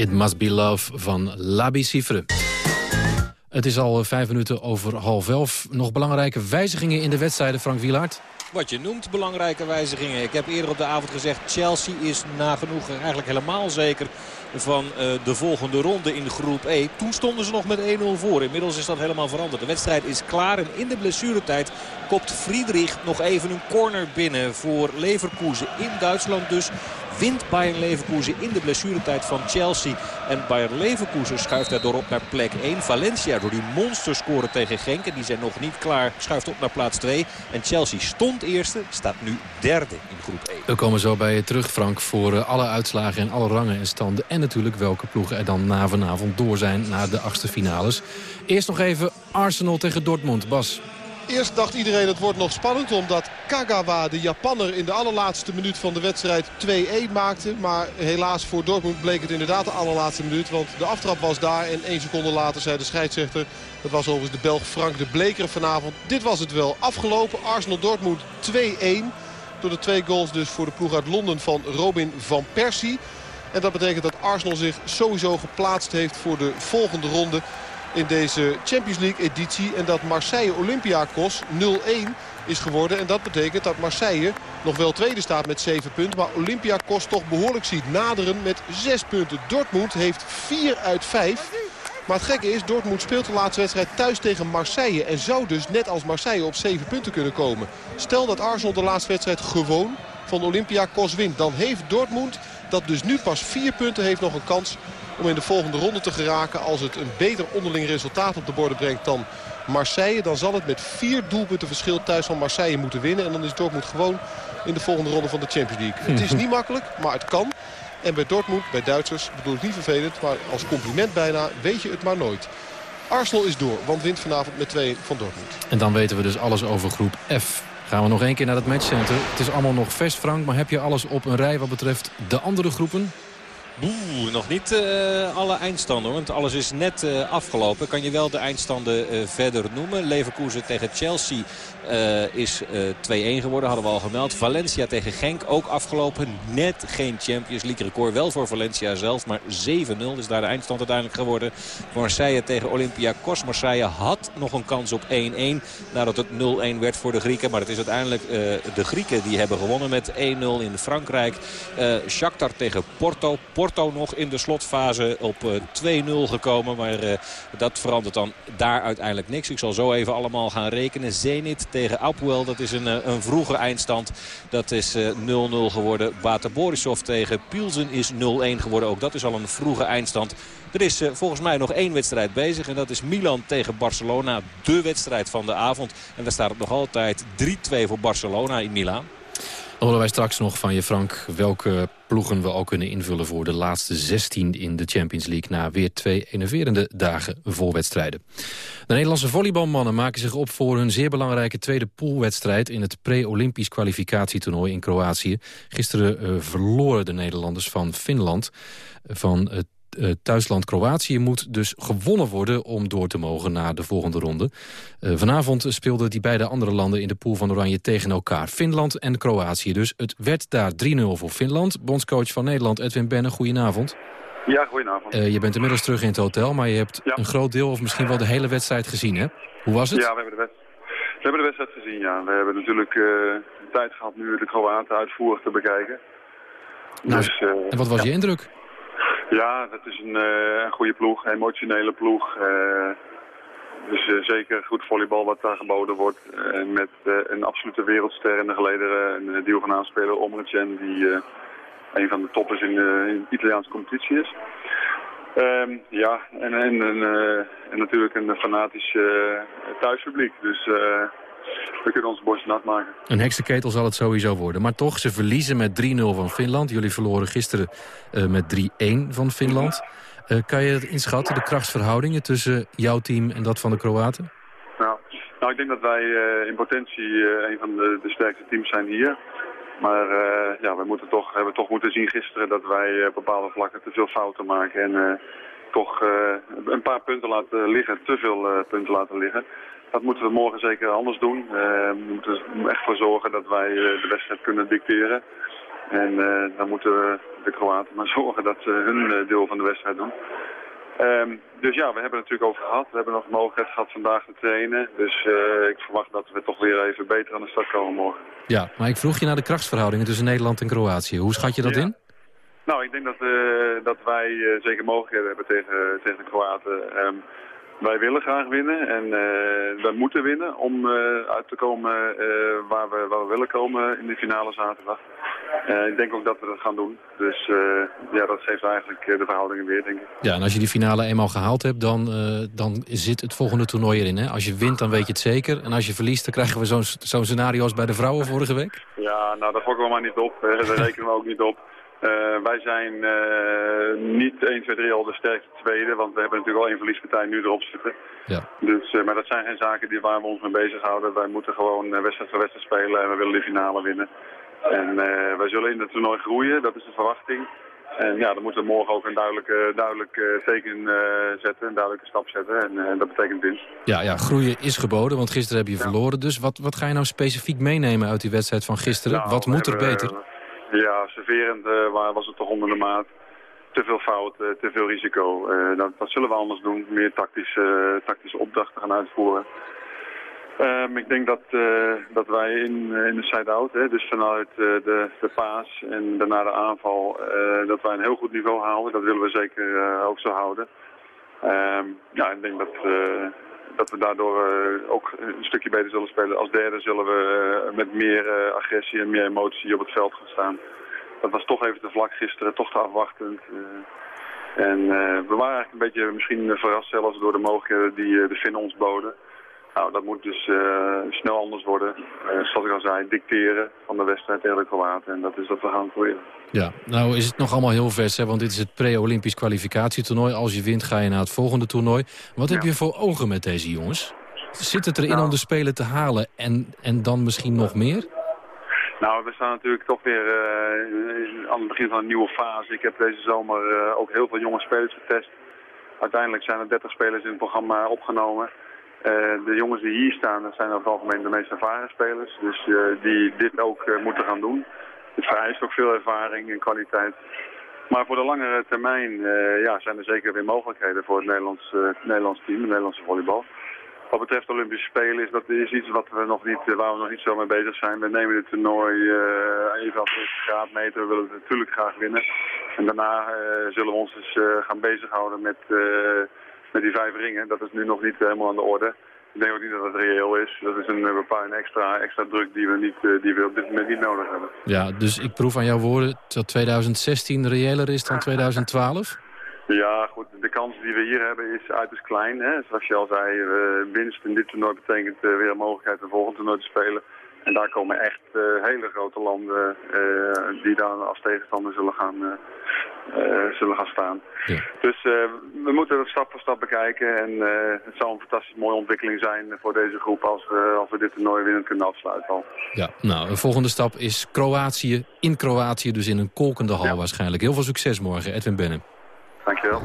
It Must Be Love van Labi Cifre. Het is al vijf minuten over half elf. Nog belangrijke wijzigingen in de wedstrijden, Frank Wielaert? Wat je noemt belangrijke wijzigingen. Ik heb eerder op de avond gezegd... Chelsea is nagenoeg eigenlijk helemaal zeker van uh, de volgende ronde in groep E. Toen stonden ze nog met 1-0 voor. Inmiddels is dat helemaal veranderd. De wedstrijd is klaar en in de blessuretijd kopt Friedrich nog even een corner binnen voor Leverkusen in Duitsland dus wint Bayern Leverkusen in de blessuretijd van Chelsea. En Bayern Leverkusen schuift daardoor op naar plek 1. Valencia door die monsterscoren tegen Genk. En die zijn nog niet klaar. Schuift op naar plaats 2. En Chelsea stond eerste. Staat nu derde in groep 1. We komen zo bij je terug Frank voor eh, alle uitslagen en alle rangen en standen. En natuurlijk welke ploegen er dan na vanavond door zijn naar de achtste finales. Eerst nog even Arsenal tegen Dortmund. Bas. Eerst dacht iedereen het wordt nog spannend omdat Kagawa, de Japanner, in de allerlaatste minuut van de wedstrijd 2-1 maakte. Maar helaas voor Dortmund bleek het inderdaad de allerlaatste minuut. Want de aftrap was daar en één seconde later zei de scheidsrechter... dat was overigens de Belg Frank de Bleker vanavond. Dit was het wel. Afgelopen Arsenal-Dortmund 2-1. Door de twee goals dus voor de ploeg uit Londen van Robin van Persie. En dat betekent dat Arsenal zich sowieso geplaatst heeft voor de volgende ronde in deze Champions League editie. En dat Marseille Olympiakos 0-1 is geworden. En dat betekent dat Marseille nog wel tweede staat met 7 punten. Maar Olympiakos toch behoorlijk ziet naderen met 6 punten. Dortmund heeft 4 uit 5. Maar het gekke is, Dortmund speelt de laatste wedstrijd thuis tegen Marseille. En zou dus net als Marseille op 7 punten kunnen komen. Stel dat Arsenal de laatste wedstrijd gewoon van Olympiakos wint. Dan heeft Dortmund, dat dus nu pas 4 punten heeft, nog een kans om in de volgende ronde te geraken. Als het een beter onderling resultaat op de borden brengt dan Marseille... dan zal het met vier doelpunten verschil thuis van Marseille moeten winnen. En dan is Dortmund gewoon in de volgende ronde van de Champions League. Het is niet makkelijk, maar het kan. En bij Dortmund, bij Duitsers, bedoel ik niet vervelend... maar als compliment bijna, weet je het maar nooit. Arsenal is door, want wint vanavond met 2 van Dortmund. En dan weten we dus alles over groep F. Gaan we nog één keer naar het matchcenter. Het is allemaal nog vers, Frank, maar heb je alles op een rij wat betreft de andere groepen? Oeh, nog niet uh, alle eindstanden, want alles is net uh, afgelopen. Kan je wel de eindstanden uh, verder noemen. Leverkusen tegen Chelsea is 2-1 geworden, hadden we al gemeld. Valencia tegen Genk ook afgelopen. Net geen Champions League record. Wel voor Valencia zelf, maar 7-0 is daar de eindstand uiteindelijk geworden. Marseille tegen Olympiakos. Marseille had nog een kans op 1-1 nadat het 0-1 werd voor de Grieken. Maar het is uiteindelijk de Grieken die hebben gewonnen met 1-0 in Frankrijk. Shakhtar tegen Porto. Porto Porto nog in de slotfase op 2-0 eh, gekomen. Maar eh, dat verandert dan daar uiteindelijk niks. Ik zal zo even allemaal gaan rekenen. Zenit tegen Apoel, dat is een, eh, een vroege eindstand. Dat is 0-0 geworden. Bata Borisov tegen Pielsen is 0-1 geworden. Ook dat is al een vroege eindstand. Er is volgens mij nog één wedstrijd bezig. En dat is Milan tegen Barcelona. De wedstrijd van de avond. En daar staat het nog altijd 3-2 voor Barcelona in Milaan. Horen wij straks nog van je, Frank, welke ploegen we al kunnen invullen voor de laatste 16 in de Champions League... na weer twee enerverende dagen vol wedstrijden. De Nederlandse volleybalmannen maken zich op voor hun zeer belangrijke tweede poolwedstrijd... in het pre-Olympisch kwalificatietoernooi in Kroatië. Gisteren uh, verloren de Nederlanders van Finland van thuisland Kroatië moet dus gewonnen worden om door te mogen naar de volgende ronde. Uh, vanavond speelden die beide andere landen in de pool van Oranje tegen elkaar. Finland en Kroatië dus. Het werd daar 3-0 voor Finland. Bondscoach van Nederland Edwin Benne, goedenavond. Ja, goedenavond. Uh, je bent inmiddels terug in het hotel, maar je hebt een groot deel of misschien wel de hele wedstrijd gezien, hè? Hoe was het? Ja, we hebben de, we hebben de wedstrijd gezien, ja. We hebben natuurlijk tijd gehad nu de Kroaten uitvoerig te bekijken. Nou, dus, en wat was je indruk? Ja, het is een, uh, goede ploeg, een emotionele ploeg. Uh, dus uh, zeker goed volleybal wat daar geboden wordt. met een absolute wereldster in de gelederen, een deel van aanspeler Omrecen, die een van de toppers in de, Italiaanse competitie is. Um, ja, en, en, natuurlijk een fanatisch thuispubliek. Dus we kunnen onze borst nat maken. Een heksenketel zal het sowieso worden. Maar toch, ze verliezen met 3-0 van Finland. Jullie verloren gisteren uh, met 3-1 van Finland. Uh, kan je het inschatten, de krachtsverhoudingen tussen jouw team en dat van de Kroaten? Nou, nou ik denk dat wij uh, in potentie een van de, de, sterkste teams zijn hier. Maar ja, we moeten toch, hebben toch moeten zien gisteren dat wij op bepaalde vlakken te veel fouten maken. En toch een paar punten laten liggen, te veel punten laten liggen. Dat moeten we morgen zeker anders doen. Uh, we moeten er echt voor zorgen dat wij uh, de wedstrijd kunnen dicteren. En eh, dan moeten we de Kroaten maar zorgen dat ze hun eh, deel van de wedstrijd doen. Ehm, dus ja, we hebben het natuurlijk over gehad. We hebben nog de mogelijkheid gehad vandaag te trainen. Dus eh, ik verwacht dat we toch weer even beter aan de start komen morgen. Ja, maar ik vroeg je naar de krachtsverhoudingen tussen Nederland en Kroatië. Hoe schat je dat Ja. in? Nou, ik denk dat, eh, dat wij eh, zeker mogelijkheden hebben tegen, tegen de Kroaten. Ehm, wij willen graag winnen en eh, wij moeten winnen om eh, uit te komen eh, waar, we, waar we willen komen in de finale zaterdag. Ik denk ook dat we dat gaan doen. Dus ja, dat geeft eigenlijk de verhoudingen weer, denk ik. Ja, en als je die finale eenmaal gehaald hebt, dan, dan zit het volgende toernooi erin. Hè? Als je wint, dan weet je het zeker. En als je verliest, dan krijgen we zo'n zo'n scenario als bij de vrouwen vorige week. Ja, nou daar fokken we maar niet op. Daar rekenen we ook niet op. Eh, wij zijn eh, niet 1, 2, 3 al de sterkste tweede, want we hebben natuurlijk al één verliespartij nu erop zitten. Ja. Dus, eh, maar dat zijn geen zaken die, waar we ons mee bezighouden. Wij moeten gewoon wedstrijd voor wedstrijd spelen en we willen de finale winnen. En wij zullen in het toernooi groeien, dat is de verwachting. En ja, dan moeten we morgen ook een duidelijke, duidelijk eh, teken zetten, een duidelijke stap zetten. En dat betekent winst. Ja, ja, groeien is geboden, want gisteren heb je verloren. Dus wat, wat ga je nou specifiek meenemen uit die wedstrijd van gisteren? Nou, wat moet er beter? Ja, serverend eh, was het toch onder de maat. Te veel fout, eh, te veel risico. Eh, dat, zullen we anders doen. Meer tactische, tactische opdrachten gaan uitvoeren. Ehm, ik denk dat, dat wij in, in de side-out, dus vanuit de, de paas en daarna de aanval, dat wij een heel goed niveau halen. Dat willen we zeker ook zo houden. Ehm, ja, ik denk dat, dat we daardoor eh, ook een stukje beter zullen spelen. Als derde zullen we eh, met meer eh, agressie en meer emotie op het veld gaan staan. Dat was toch even te vlak gisteren, toch te afwachtend. en we waren eigenlijk een beetje misschien verrast zelfs door de mogelijkheden die de Finnen ons boden. Nou, dat moet dus eh, snel anders worden. Eh, zoals ik al zei, dicteren van de wedstrijd tegen de Kroaten. En dat is wat we gaan proberen. Ja, nou is het nog allemaal heel vers, hè, want dit is het pre-Olympisch kwalificatietoernooi. Als je wint ga je naar het volgende toernooi. Wat heb je voor ogen met deze jongens? Zit het erin om de Spelen te halen en, en dan misschien nog meer? Nou, we staan natuurlijk toch weer eh, aan het begin van een nieuwe fase. Ik heb deze zomer ook heel veel jonge spelers getest. Uiteindelijk zijn er 30 spelers in het programma opgenomen. Eh, de jongens die hier staan, dat zijn over het algemeen de meest ervaren spelers. Dus eh, die dit ook eh, moeten gaan doen. Het vereist ook veel ervaring en kwaliteit. Maar voor de langere termijn ja, zijn er zeker weer mogelijkheden voor het Nederlands, Nederlands team, het Nederlandse volleybal. Wat betreft de Olympische Spelen is dat is iets wat we nog niet, waar we nog niet zo mee bezig zijn. We nemen dit toernooi even als eerste graadmeter. We willen het natuurlijk graag winnen. En daarna zullen we ons dus gaan bezighouden met, met die vijf ringen. Dat is nu nog niet helemaal aan de orde. Ik denk ook niet dat het reëel is. Dat is een, eh, bepaalde extra, extra druk die we, niet, eh, die we op dit moment niet nodig hebben. Ja, dus ik proef aan jouw woorden dat 2016 reëler is dan 2012? Ja, goed. De kans die we hier hebben is uiterst klein. Hè. Zoals je al zei, eh, winst in dit toernooi betekent weer een mogelijkheid een volgend toernooi te spelen. En daar komen echt eh, hele grote landen eh, die dan als tegenstander zullen gaan, eh, zullen gaan staan. Dus eh, we moeten het stap voor stap bekijken. En het zal een fantastisch mooie ontwikkeling zijn voor deze groep als we, als we dit toernooi winnend kunnen afsluiten al. Ja, nou, een volgende stap is Kroatië. In Kroatië, dus in een kolkende hal waarschijnlijk. Heel veel succes morgen, Edwin Bennen. Dankjewel.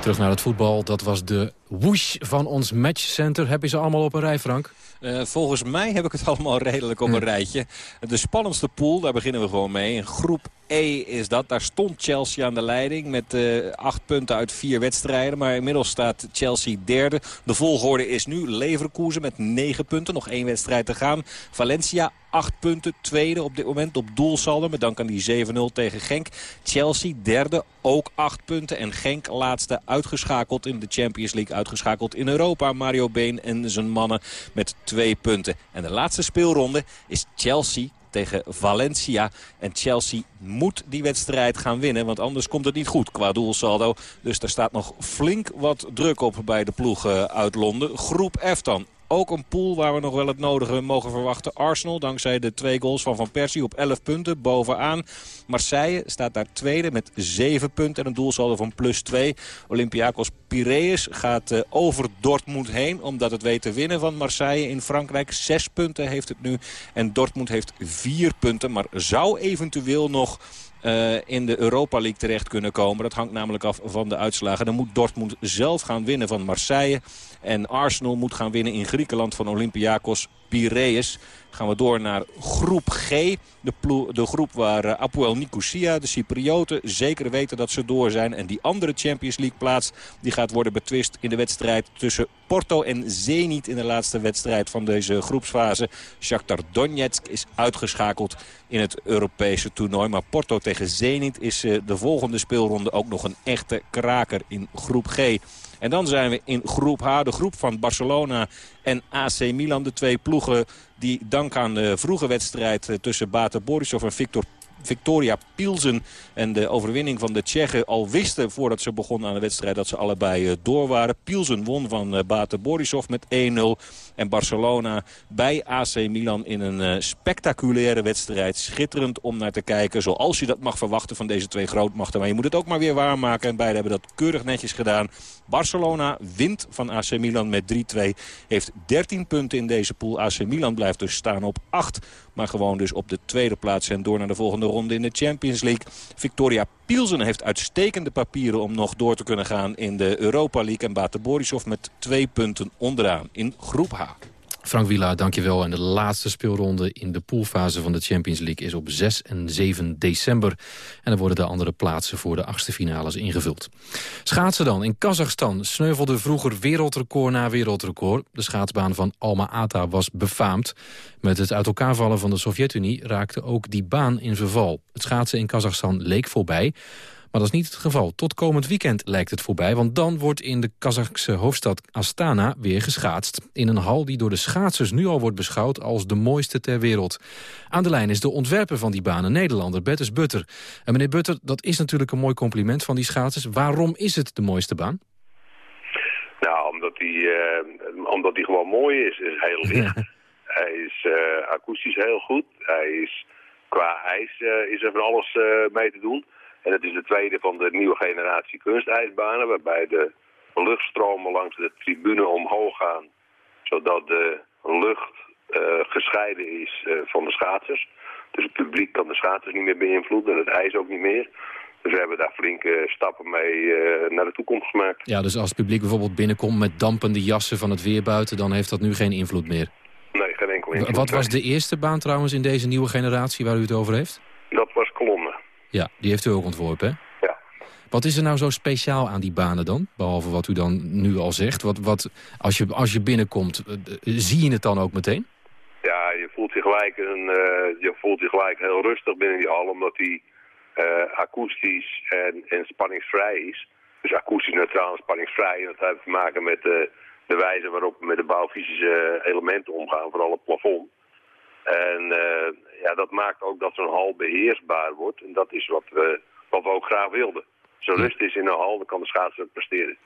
Terug naar het voetbal. Dat was de whoosh van ons matchcenter. Heb je ze allemaal op een rij, Frank? Eh, volgens mij heb ik het allemaal redelijk op een rijtje. De spannendste pool, daar beginnen we gewoon mee. In groep E is dat. Daar stond Chelsea aan de leiding met eh, acht punten uit vier wedstrijden. Maar inmiddels staat Chelsea derde. De volgorde is nu Leverkusen met negen punten. Nog één wedstrijd te gaan. Valencia acht punten. Tweede op dit moment op doelsaldo. Met dank aan die 7-0 tegen Genk. Chelsea derde ook acht punten. En Genk laatste uitgeschakeld in de Champions League. Uitgeschakeld in Europa. Mario Been en zijn mannen met twee punten. En de laatste speelronde is Chelsea tegen Valencia. En Chelsea moet die wedstrijd gaan winnen. Want anders komt het niet goed qua doelsaldo. Dus er staat nog flink wat druk op bij de ploegen uit Londen. Groep F dan. Ook een pool waar we nog wel het nodige mogen verwachten. Arsenal, dankzij de twee goals van Van Persie op 11 punten bovenaan. Marseille staat daar tweede met 7 punten en een doelsaldo van plus 2. Olympiakos Piraeus gaat uh, over Dortmund heen omdat het weet te winnen van Marseille in Frankrijk. 6 punten heeft het nu en Dortmund heeft 4 punten, maar zou eventueel nog... Uh, in de Europa League terecht kunnen komen. Dat hangt namelijk af van de uitslagen. Dan moet Dortmund zelf gaan winnen van Marseille. En Arsenal moet gaan winnen in Griekenland van Olympiakos Piraeus. gaan we door naar groep G. De, de groep waar uh, Nicosia, de Cyprioten, zeker weten dat ze door zijn. En die andere Champions League plaats die gaat worden betwist in de wedstrijd tussen Porto en Zenit in de laatste wedstrijd van deze groepsfase. Shakhtar Donetsk is uitgeschakeld in het Europese toernooi. Maar Porto tegen Zenit is uh, de volgende speelronde ook nog een echte kraker in groep G. En dan zijn we in groep H, de groep van Barcelona en AC Milan. De twee ploegen die dank aan de vroege wedstrijd tussen Bate Borisov en Victor Victoria Pielsen en de overwinning van de Tsjechen al wisten voordat ze begonnen aan de wedstrijd dat ze allebei door waren. Pielsen won van Bate Borisov met 1-0. En Barcelona bij AC Milan in een spectaculaire wedstrijd. Schitterend om naar te kijken. Zoals je dat mag verwachten van deze twee grootmachten. Maar je moet het ook maar weer waarmaken. En beide hebben dat keurig netjes gedaan. Barcelona wint van AC Milan met 3-2. Heeft 13 punten in deze pool. AC Milan blijft dus staan op 8. Maar gewoon dus op de tweede plaats en door naar de volgende ronde in de Champions League. Victoria Pielsen heeft uitstekende papieren om nog door te kunnen gaan in de Europa League. En Bate Borisov met twee punten onderaan in groep H. Frank Wieland, dankjewel. En de laatste speelronde in de poolfase van de Champions League is op 6 en 7 december. En dan worden de andere plaatsen voor de achtste finales ingevuld. Schaatsen dan. In Kazachstan sneuvelde vroeger wereldrecord na wereldrecord. De schaatsbaan van Alma-Ata was befaamd. Met het uit elkaar vallen van de Sovjet-Unie raakte ook die baan in verval. Het schaatsen in Kazachstan leek voorbij. Maar dat is niet het geval. Tot komend weekend lijkt het voorbij, want dan wordt in de Kazachse hoofdstad Astana weer geschaatst. In een hal die door de schaatsers nu al wordt beschouwd als de mooiste ter wereld. Aan de lijn is de ontwerper van die banen, Nederlander, Bertus Butter. En meneer Butter, dat is natuurlijk een mooi compliment van die schaatsers. Waarom is het de mooiste baan? Nou, omdat die, uh, omdat die gewoon mooi is. is heel licht. Hij is uh, akoestisch heel goed. Hij is qua ijs uh, is er van alles mee te doen. En het is de tweede van de nieuwe generatie kunstijsbanen... waarbij de luchtstromen langs de tribune omhoog gaan... zodat de lucht uh, gescheiden is uh, van de schaatsers. Dus het publiek kan de schaatsers niet meer beïnvloeden en het ijs ook niet meer. Dus we hebben daar flinke stappen mee uh, naar de toekomst gemaakt. Ja, dus als het publiek bijvoorbeeld binnenkomt met dampende jassen van het weer buiten... dan heeft dat nu geen invloed meer? Nee, geen enkel invloed. Wat was de eerste baan trouwens in deze nieuwe generatie waar u het over heeft? Ja, die heeft u ook ontworpen, hè? Ja. Wat is er nou zo speciaal aan die banen dan? Behalve wat u dan nu al zegt. Wat, wat, als, je, als je binnenkomt, zie je het dan ook meteen? Ja, je voelt je gelijk, een, uh, je voelt je gelijk heel rustig binnen die hal, omdat die uh, akoestisch en, en spanningsvrij is. Dus akoestisch neutraal en spanningsvrij. En dat heeft te maken met uh, de wijze waarop we met de bouwfysische elementen omgaan, vooral het plafond. En uh, ja, dat maakt ook dat zo'n hal beheersbaar wordt. En dat is wat we, wat we ook graag wilden. Zo rust is in een hal, dan kan de schaatser presteren.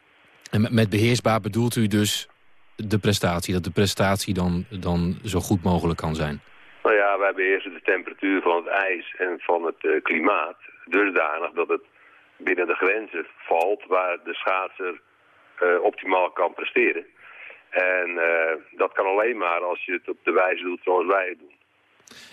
En met beheersbaar bedoelt u dus de prestatie, dat de prestatie dan, dan zo goed mogelijk kan zijn? Nou ja, wij beheersen de temperatuur van het ijs en van het uh, klimaat dusdanig dat het binnen de grenzen valt waar de schaatser uh, optimaal kan presteren. En uh, dat kan alleen maar als je het op de wijze doet zoals wij het doen.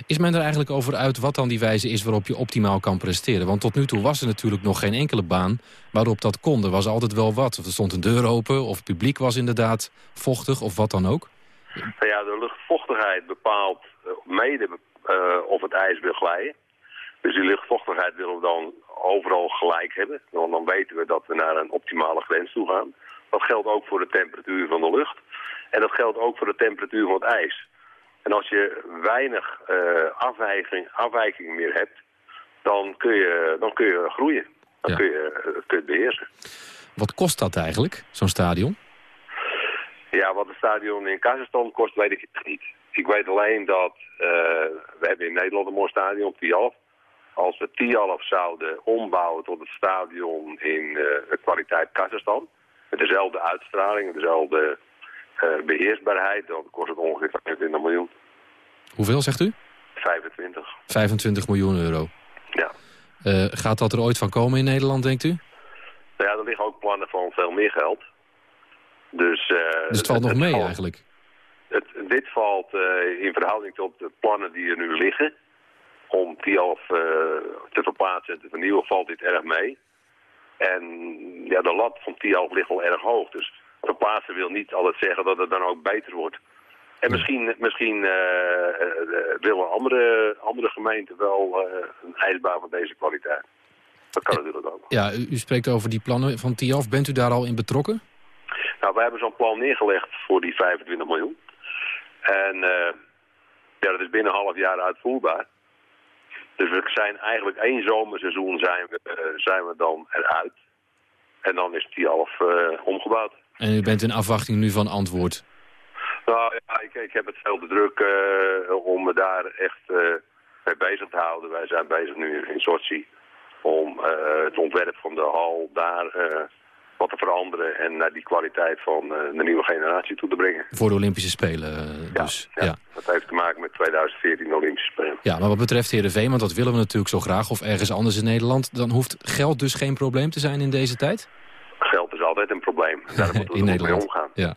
Is men er eigenlijk over uit wat dan die wijze is waarop je optimaal kan presteren? Want tot nu toe was er natuurlijk nog geen enkele baan waarop dat kon. Er was altijd wel wat. Of er stond een deur open, of het publiek was inderdaad vochtig, of wat dan ook. Nou ja, de luchtvochtigheid bepaalt mede uh, of het ijs wil glijden. Dus die luchtvochtigheid willen we dan overal gelijk hebben. Want dan weten we dat we naar een optimale grens toe gaan. Dat geldt ook voor de temperatuur van de lucht. En dat geldt ook voor de temperatuur van het ijs. En als je weinig uh, afwijking, afwijking meer hebt, dan kun je, dan kun je groeien. Dan Ja. kun, je, uh, kun je het beheersen. Wat kost dat eigenlijk, zo'n stadion? Ja, wat een stadion in Kazachstan kost, weet ik niet. Ik weet alleen dat uh, we hebben in Nederland een mooi stadion, Tialf. Als we Tialf zouden ombouwen tot het stadion in uh, de kwaliteit Kazachstan, met dezelfde uitstraling, dezelfde beheersbaarheid, dan kost het ongeveer 25 miljoen. Hoeveel zegt u? 25. 25 miljoen euro. Ja. Uh, gaat dat er ooit van komen in Nederland, denkt u? Nou ja, er liggen ook plannen van veel meer geld. Dus, uh, dus het valt nog mee valt, eigenlijk? Het, dit valt uh, in verhouding tot de plannen die er nu liggen... om Tialf uh, te verplaatsen en te vernieuwen, valt dit erg mee. En ja, de lat van Tialf ligt wel erg hoog. Dus verplaatsen wil niet altijd zeggen dat het dan ook beter wordt. En misschien, misschien uh, willen andere, andere gemeenten wel uh, een ijsbaan van deze kwaliteit. Dat kan natuurlijk ook. Ja, u, u, spreekt over die plannen van TIAF. Bent u daar al in betrokken? Nou, wij hebben zo'n plan neergelegd voor die 25 miljoen. En ja, dat is binnen een half jaar uitvoerbaar. Dus we zijn eigenlijk één zomerseizoen zijn we, zijn we dan eruit. En dan is TIAF omgebouwd. En u bent in afwachting nu van antwoord? Nou ja, ik, ik heb het veel te druk uh, om me daar echt uh, mee bezig te houden. Wij zijn bezig nu in Sochi om uh, het ontwerp van de hal daar wat te veranderen en naar die kwaliteit van de nieuwe generatie toe te brengen. Voor de Olympische Spelen dus. Ja, ja, dat heeft te maken met 2014 Olympische Spelen. Ja, maar wat betreft Heerenveen, want dat willen we natuurlijk zo graag, of ergens anders in Nederland, dan hoeft geld dus geen probleem te zijn in deze tijd? Geld is altijd een probleem. Daar moeten we in Nederland. mee omgaan. Ja.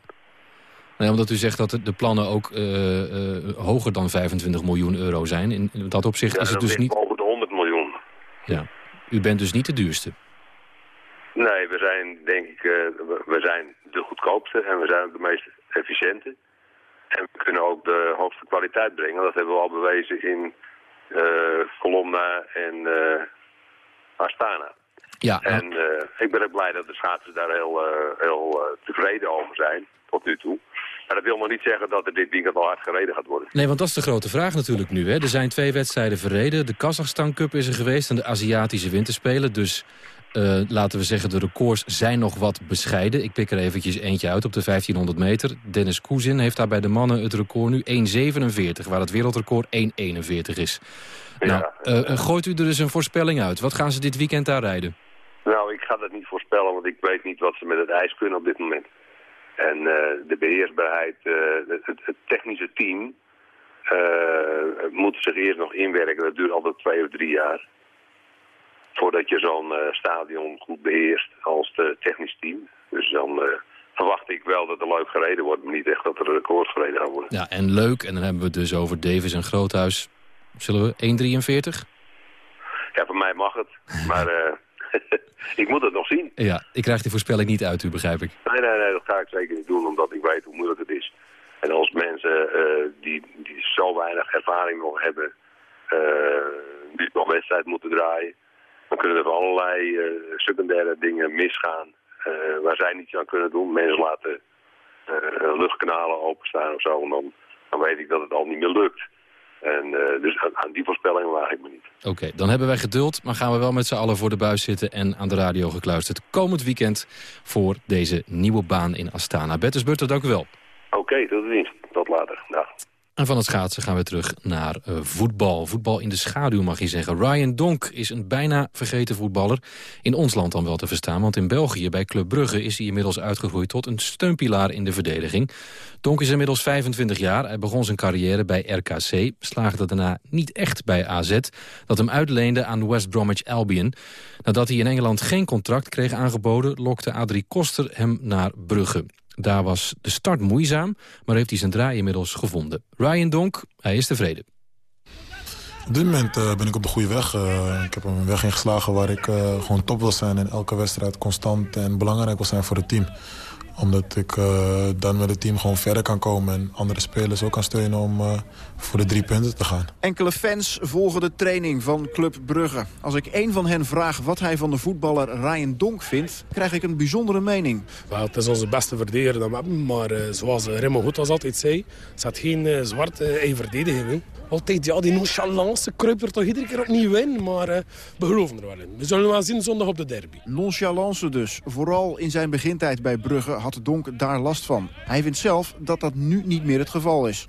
Nee, omdat u zegt dat de plannen ook uh, uh, hoger dan 25 miljoen euro zijn. In dat opzicht ja, is het dus niet... over de 100 miljoen. Ja. U bent dus niet de duurste. Nee, we zijn denk ik, uh, we zijn de goedkoopste en we zijn de meest efficiënte. En we kunnen ook de hoogste kwaliteit brengen. Dat hebben we al bewezen in Colomna en Astana. Ja, en ik ben ook blij dat de schaatsers daar heel, heel tevreden over zijn, tot nu toe. Maar dat wil nog niet zeggen dat er dit weekend al hard gereden gaat worden. Nee, want dat is de grote vraag natuurlijk nu. Hè? Er zijn twee wedstrijden verreden. De Kazachstan Cup is er geweest en de Aziatische Winterspelen. Dus uh, laten we zeggen, de records zijn nog wat bescheiden. Ik pik er eventjes eentje uit op de 1500 meter. Dennis Koezin heeft daar bij de mannen het record nu 1,47. Waar het wereldrecord 1,41 is. Ja, nou, uh, gooit u er dus een voorspelling uit. Wat gaan ze dit weekend daar rijden? Nou, ik ga dat niet voorspellen, want ik weet niet wat ze met het ijs kunnen op dit moment. En uh, de beheersbaarheid, uh, het, het, technische team uh, moet zich eerst nog inwerken. Dat duurt altijd twee of drie jaar. Voordat je zo'n stadion goed beheerst als de technisch team. Dus dan verwacht ik wel dat er leuk gereden wordt, maar niet echt dat er een record gereden gaat worden. Ja, en leuk. En dan hebben we het dus over Davis en Groothuis. Zullen we 1,43? Ja, voor mij mag het. Maar ik moet het nog zien. Ja, ik krijg die voorspelling niet uit u, begrijp ik. Nee, nee, nee, dat ga ik zeker niet doen, omdat ik weet hoe moeilijk het is. En als mensen uh, die, die zo weinig ervaring nog hebben, uh, die nog wedstrijd moeten draaien, dan kunnen er van allerlei uh, secundaire dingen misgaan waar zij niets aan kunnen doen. Mensen laten luchtkanalen openstaan of zo, en dan, dan weet ik dat het al niet meer lukt. En uh, dus aan die voorspelling waag ik me niet. Oké, okay, dan hebben wij geduld, maar gaan we wel met z'n allen voor de buis zitten... en aan de radio gekluisterd komend weekend voor deze nieuwe baan in Astana. Bertus Butter, dank u wel. Oké, okay, tot ziens. Tot later. Dag. En van het schaatsen gaan we terug naar uh, voetbal. Voetbal in de schaduw mag je zeggen. Ryan Donk is een bijna vergeten voetballer. In ons land dan wel te verstaan, want in België bij Club Brugge... is hij inmiddels uitgegroeid tot een steunpilaar in de verdediging. Donk is inmiddels 25 jaar. Hij begon zijn carrière bij RKC. Slaagde daarna niet echt bij AZ. Dat hem uitleende aan West Bromwich Albion. Nadat hij in Engeland geen contract kreeg aangeboden... lokte Adrie Koster hem naar Brugge. Daar was de start moeizaam, maar heeft hij zijn draai inmiddels gevonden. Ryan Donk, hij is tevreden. Op dit moment uh, ben ik op de goede weg. Uh, ik heb een weg ingeslagen waar ik uh, gewoon top wil zijn... en elke wedstrijd constant en belangrijk wil zijn voor het team omdat ik uh, dan met het team gewoon verder kan komen... en andere spelers ook kan steunen om uh, voor de drie punten te gaan. Enkele fans volgen de training van Club Brugge. Als ik een van hen vraag wat hij van de voetballer Ryan Donk vindt... krijg ik een bijzondere mening. Wel, het is onze beste verdediger dat we hebben. Maar uh, zoals Remo Goed als altijd zei... zat geen zwart in verdediging altijd, ja, die nonchalance kruipt er toch iedere keer opnieuw in. Maar uh, we geloven er wel in. We zullen wel zien zondag op de derby. Nonchalance dus. Vooral in zijn begintijd bij Brugge had Donk daar last van. Hij vindt zelf dat dat nu niet meer het geval is.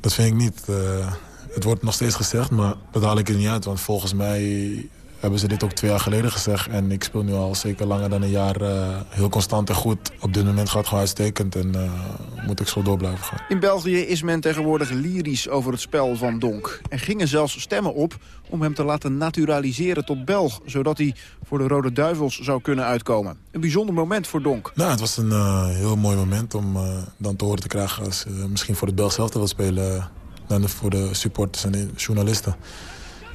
Dat vind ik niet. Uh, het wordt nog steeds gezegd, maar dat haal ik er niet uit. Want volgens mij hebben ze dit ook twee jaar geleden gezegd. En ik speel nu al zeker langer dan een jaar uh, heel constant en goed. Op dit moment gaat het gewoon uitstekend en uh, moet ik zo door blijven gaan. In België is men tegenwoordig lyrisch over het spel van Donk. Er gingen zelfs stemmen op om hem te laten naturaliseren tot Belg... zodat hij voor de Rode Duivels zou kunnen uitkomen. Een bijzonder moment voor Donk. Nou, het was een uh, heel mooi moment om dan te horen te krijgen... als misschien voor het Belg zelf te wil spelen... dan voor de supporters en de journalisten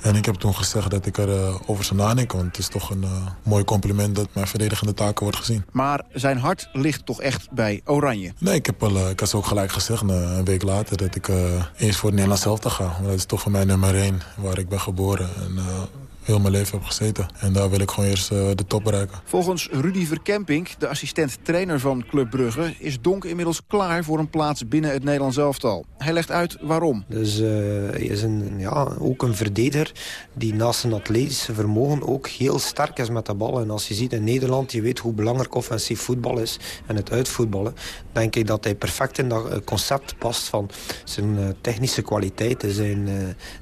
En ik heb toen gezegd dat ik erover over zou nadenken. Want het is toch een mooi compliment dat mijn verdedigende taken wordt gezien. Maar zijn hart ligt toch echt bij Oranje? Nee, ik, heb al, ik had ze ook gelijk gezegd een week later... dat ik eens voor het Nederlands zelf te ga. Want dat is toch voor mij nummer één waar ik ben geboren. En, heel mijn leven heb gezeten. En daar wil ik gewoon eerst uh, de top bereiken. Volgens Rudy Verkemping, de assistent-trainer van Club Brugge... is Donk inmiddels klaar voor een plaats binnen het Nederlands elftal. Hij legt uit waarom. Dus uh, hij is een, ja, ook een verdediger die naast zijn atletische vermogen... ook heel sterk is met de bal. En als je ziet in Nederland, je weet hoe belangrijk offensief voetbal is... en het uitvoetballen, denk ik dat hij perfect in dat eh, concept past... van zijn technische kwaliteiten zijn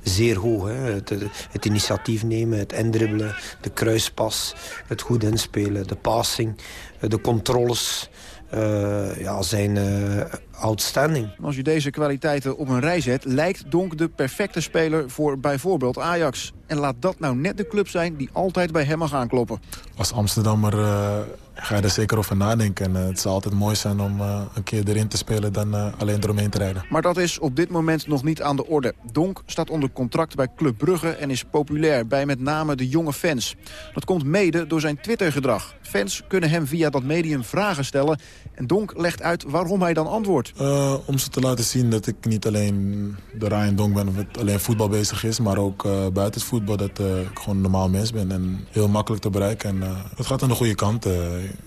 zeer hoog. Hè. Het, het initiatief nemen het indribbelen, de kruispas, het goed inspelen, de passing, eh, de controles. Uh, ja, zijn uh, outstanding. Als je deze kwaliteiten op een rij zet... lijkt Donk de perfecte speler voor bijvoorbeeld Ajax. En laat dat nou net de club zijn die altijd bij hem mag aankloppen. Als Amsterdammer uh, ga je er zeker over nadenken. En het zal altijd mooi zijn om een keer erin te spelen... dan alleen eromheen te rijden. Maar dat is op dit moment nog niet aan de orde. Donk staat onder contract bij Club Brugge... en is populair bij met name de jonge fans. Dat komt mede door zijn Twitter-gedrag. Fans kunnen hem via dat medium vragen stellen... en Donk legt uit waarom hij dan antwoordt. Uh, om ze te laten zien dat ik niet alleen de Ryan Donk ben... of alleen voetbal bezig is, maar ook uh, buiten het voetbal... dat uh, ik gewoon een normaal mens ben en heel makkelijk te bereiken. En het gaat aan de goede kant.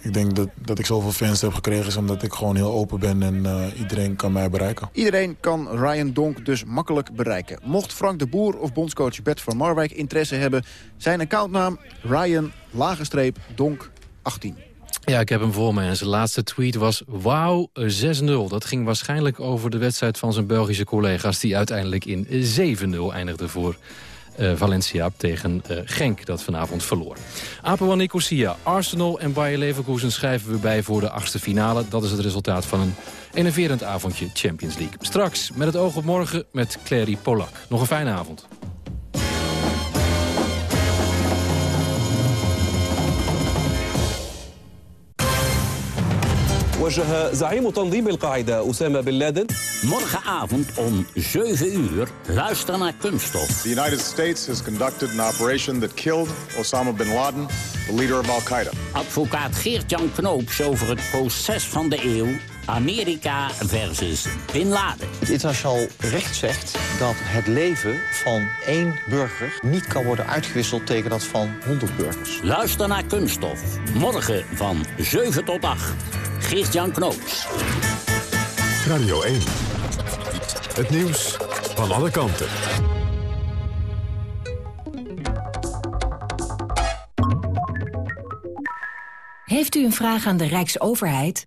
Ik denk dat, dat ik zoveel fans heb gekregen... is omdat ik gewoon heel open ben en iedereen kan mij bereiken. Iedereen kan Ryan Donk dus makkelijk bereiken. Mocht Frank de Boer of bondscoach Bert van Marwijk interesse hebben... zijn accountnaam Ryan, lagenstreep, Donk 18. Ja, ik heb hem voor me en zijn laatste tweet was wauw 6-0. Dat ging waarschijnlijk over de wedstrijd van zijn Belgische collega's... die uiteindelijk in 7-0 eindigde voor uh, Valencia tegen uh, Genk, dat vanavond verloor. Apoel Nicosia, Arsenal en Bayer Leverkusen schrijven we bij voor de achtste finale. Dat is het resultaat van een enerverend avondje Champions League. Straks met het oog op morgen met Clary Polak. Nog een fijne avond. وجه زعيم تنظيم القاعدة أسامة بن لادن Morgenavond om 7 uur luister naar Kunststof. The United States has conducted an operation that killed Osama bin Laden, the leader of Al-Qaeda. Advocaat Geert-Jan Knoops over het proces van de eeuw Amerika versus Bin Laden. Het internationaal recht zegt dat het leven van één burger... niet kan worden uitgewisseld tegen dat van 100 burgers. Luister naar Kunststof. Morgen van 7 tot 8. Geert-Jan Knoops. Radio 1. Het nieuws van alle kanten. Heeft u een vraag aan de Rijksoverheid?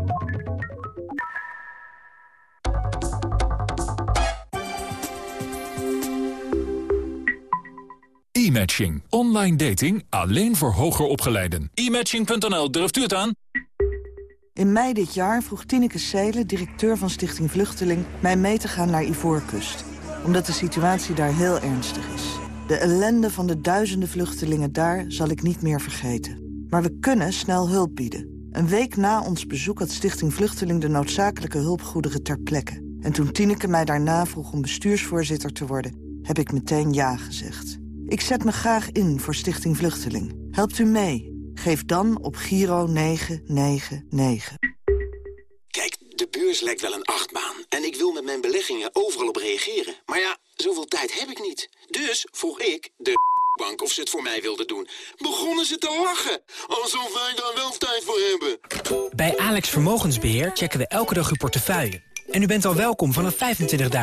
E-matching. Online dating alleen voor hoger opgeleiden. E-matching.nl, durft u het aan? In mei dit jaar vroeg Tineke Seelen, directeur van Stichting Vluchteling... mij mee te gaan naar Ivoorkust. Omdat de situatie daar heel ernstig is. De ellende van de duizenden vluchtelingen daar zal ik niet meer vergeten. Maar we kunnen snel hulp bieden. Een week na ons bezoek had Stichting Vluchteling de noodzakelijke hulpgoederen ter plekke. En toen Tineke mij daarna vroeg om bestuursvoorzitter te worden... heb ik meteen ja gezegd. Ik zet me graag in voor Stichting Vluchteling. Helpt u mee? Geef dan op Giro 999. Kijk, de beurs lijkt wel een achtbaan. En ik wil met mijn beleggingen overal op reageren. Maar ja, zoveel tijd heb ik niet. Dus vroeg ik de bank of ze het voor mij wilden doen. Begonnen ze te lachen. Alsof wij daar wel tijd voor hebben. Bij Alex Vermogensbeheer checken we elke dag uw portefeuille. En u bent al welkom vanaf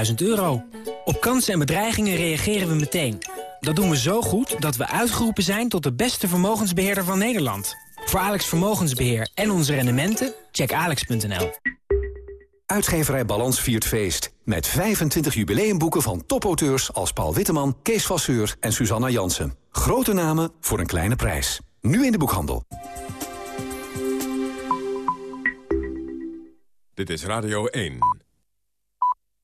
25.000 euro. Op kansen en bedreigingen reageren we meteen. Dat doen we zo goed dat we uitgeroepen zijn tot de beste vermogensbeheerder van Nederland. Voor Alex Vermogensbeheer en onze rendementen, check alex.nl. Uitgeverij Balans viert feest. Met 25 jubileumboeken van topauteurs als Paul Witteman, Kees Vasseur en Susanna Jansen. Grote namen voor een kleine prijs. Nu in de boekhandel. Dit is Radio 1.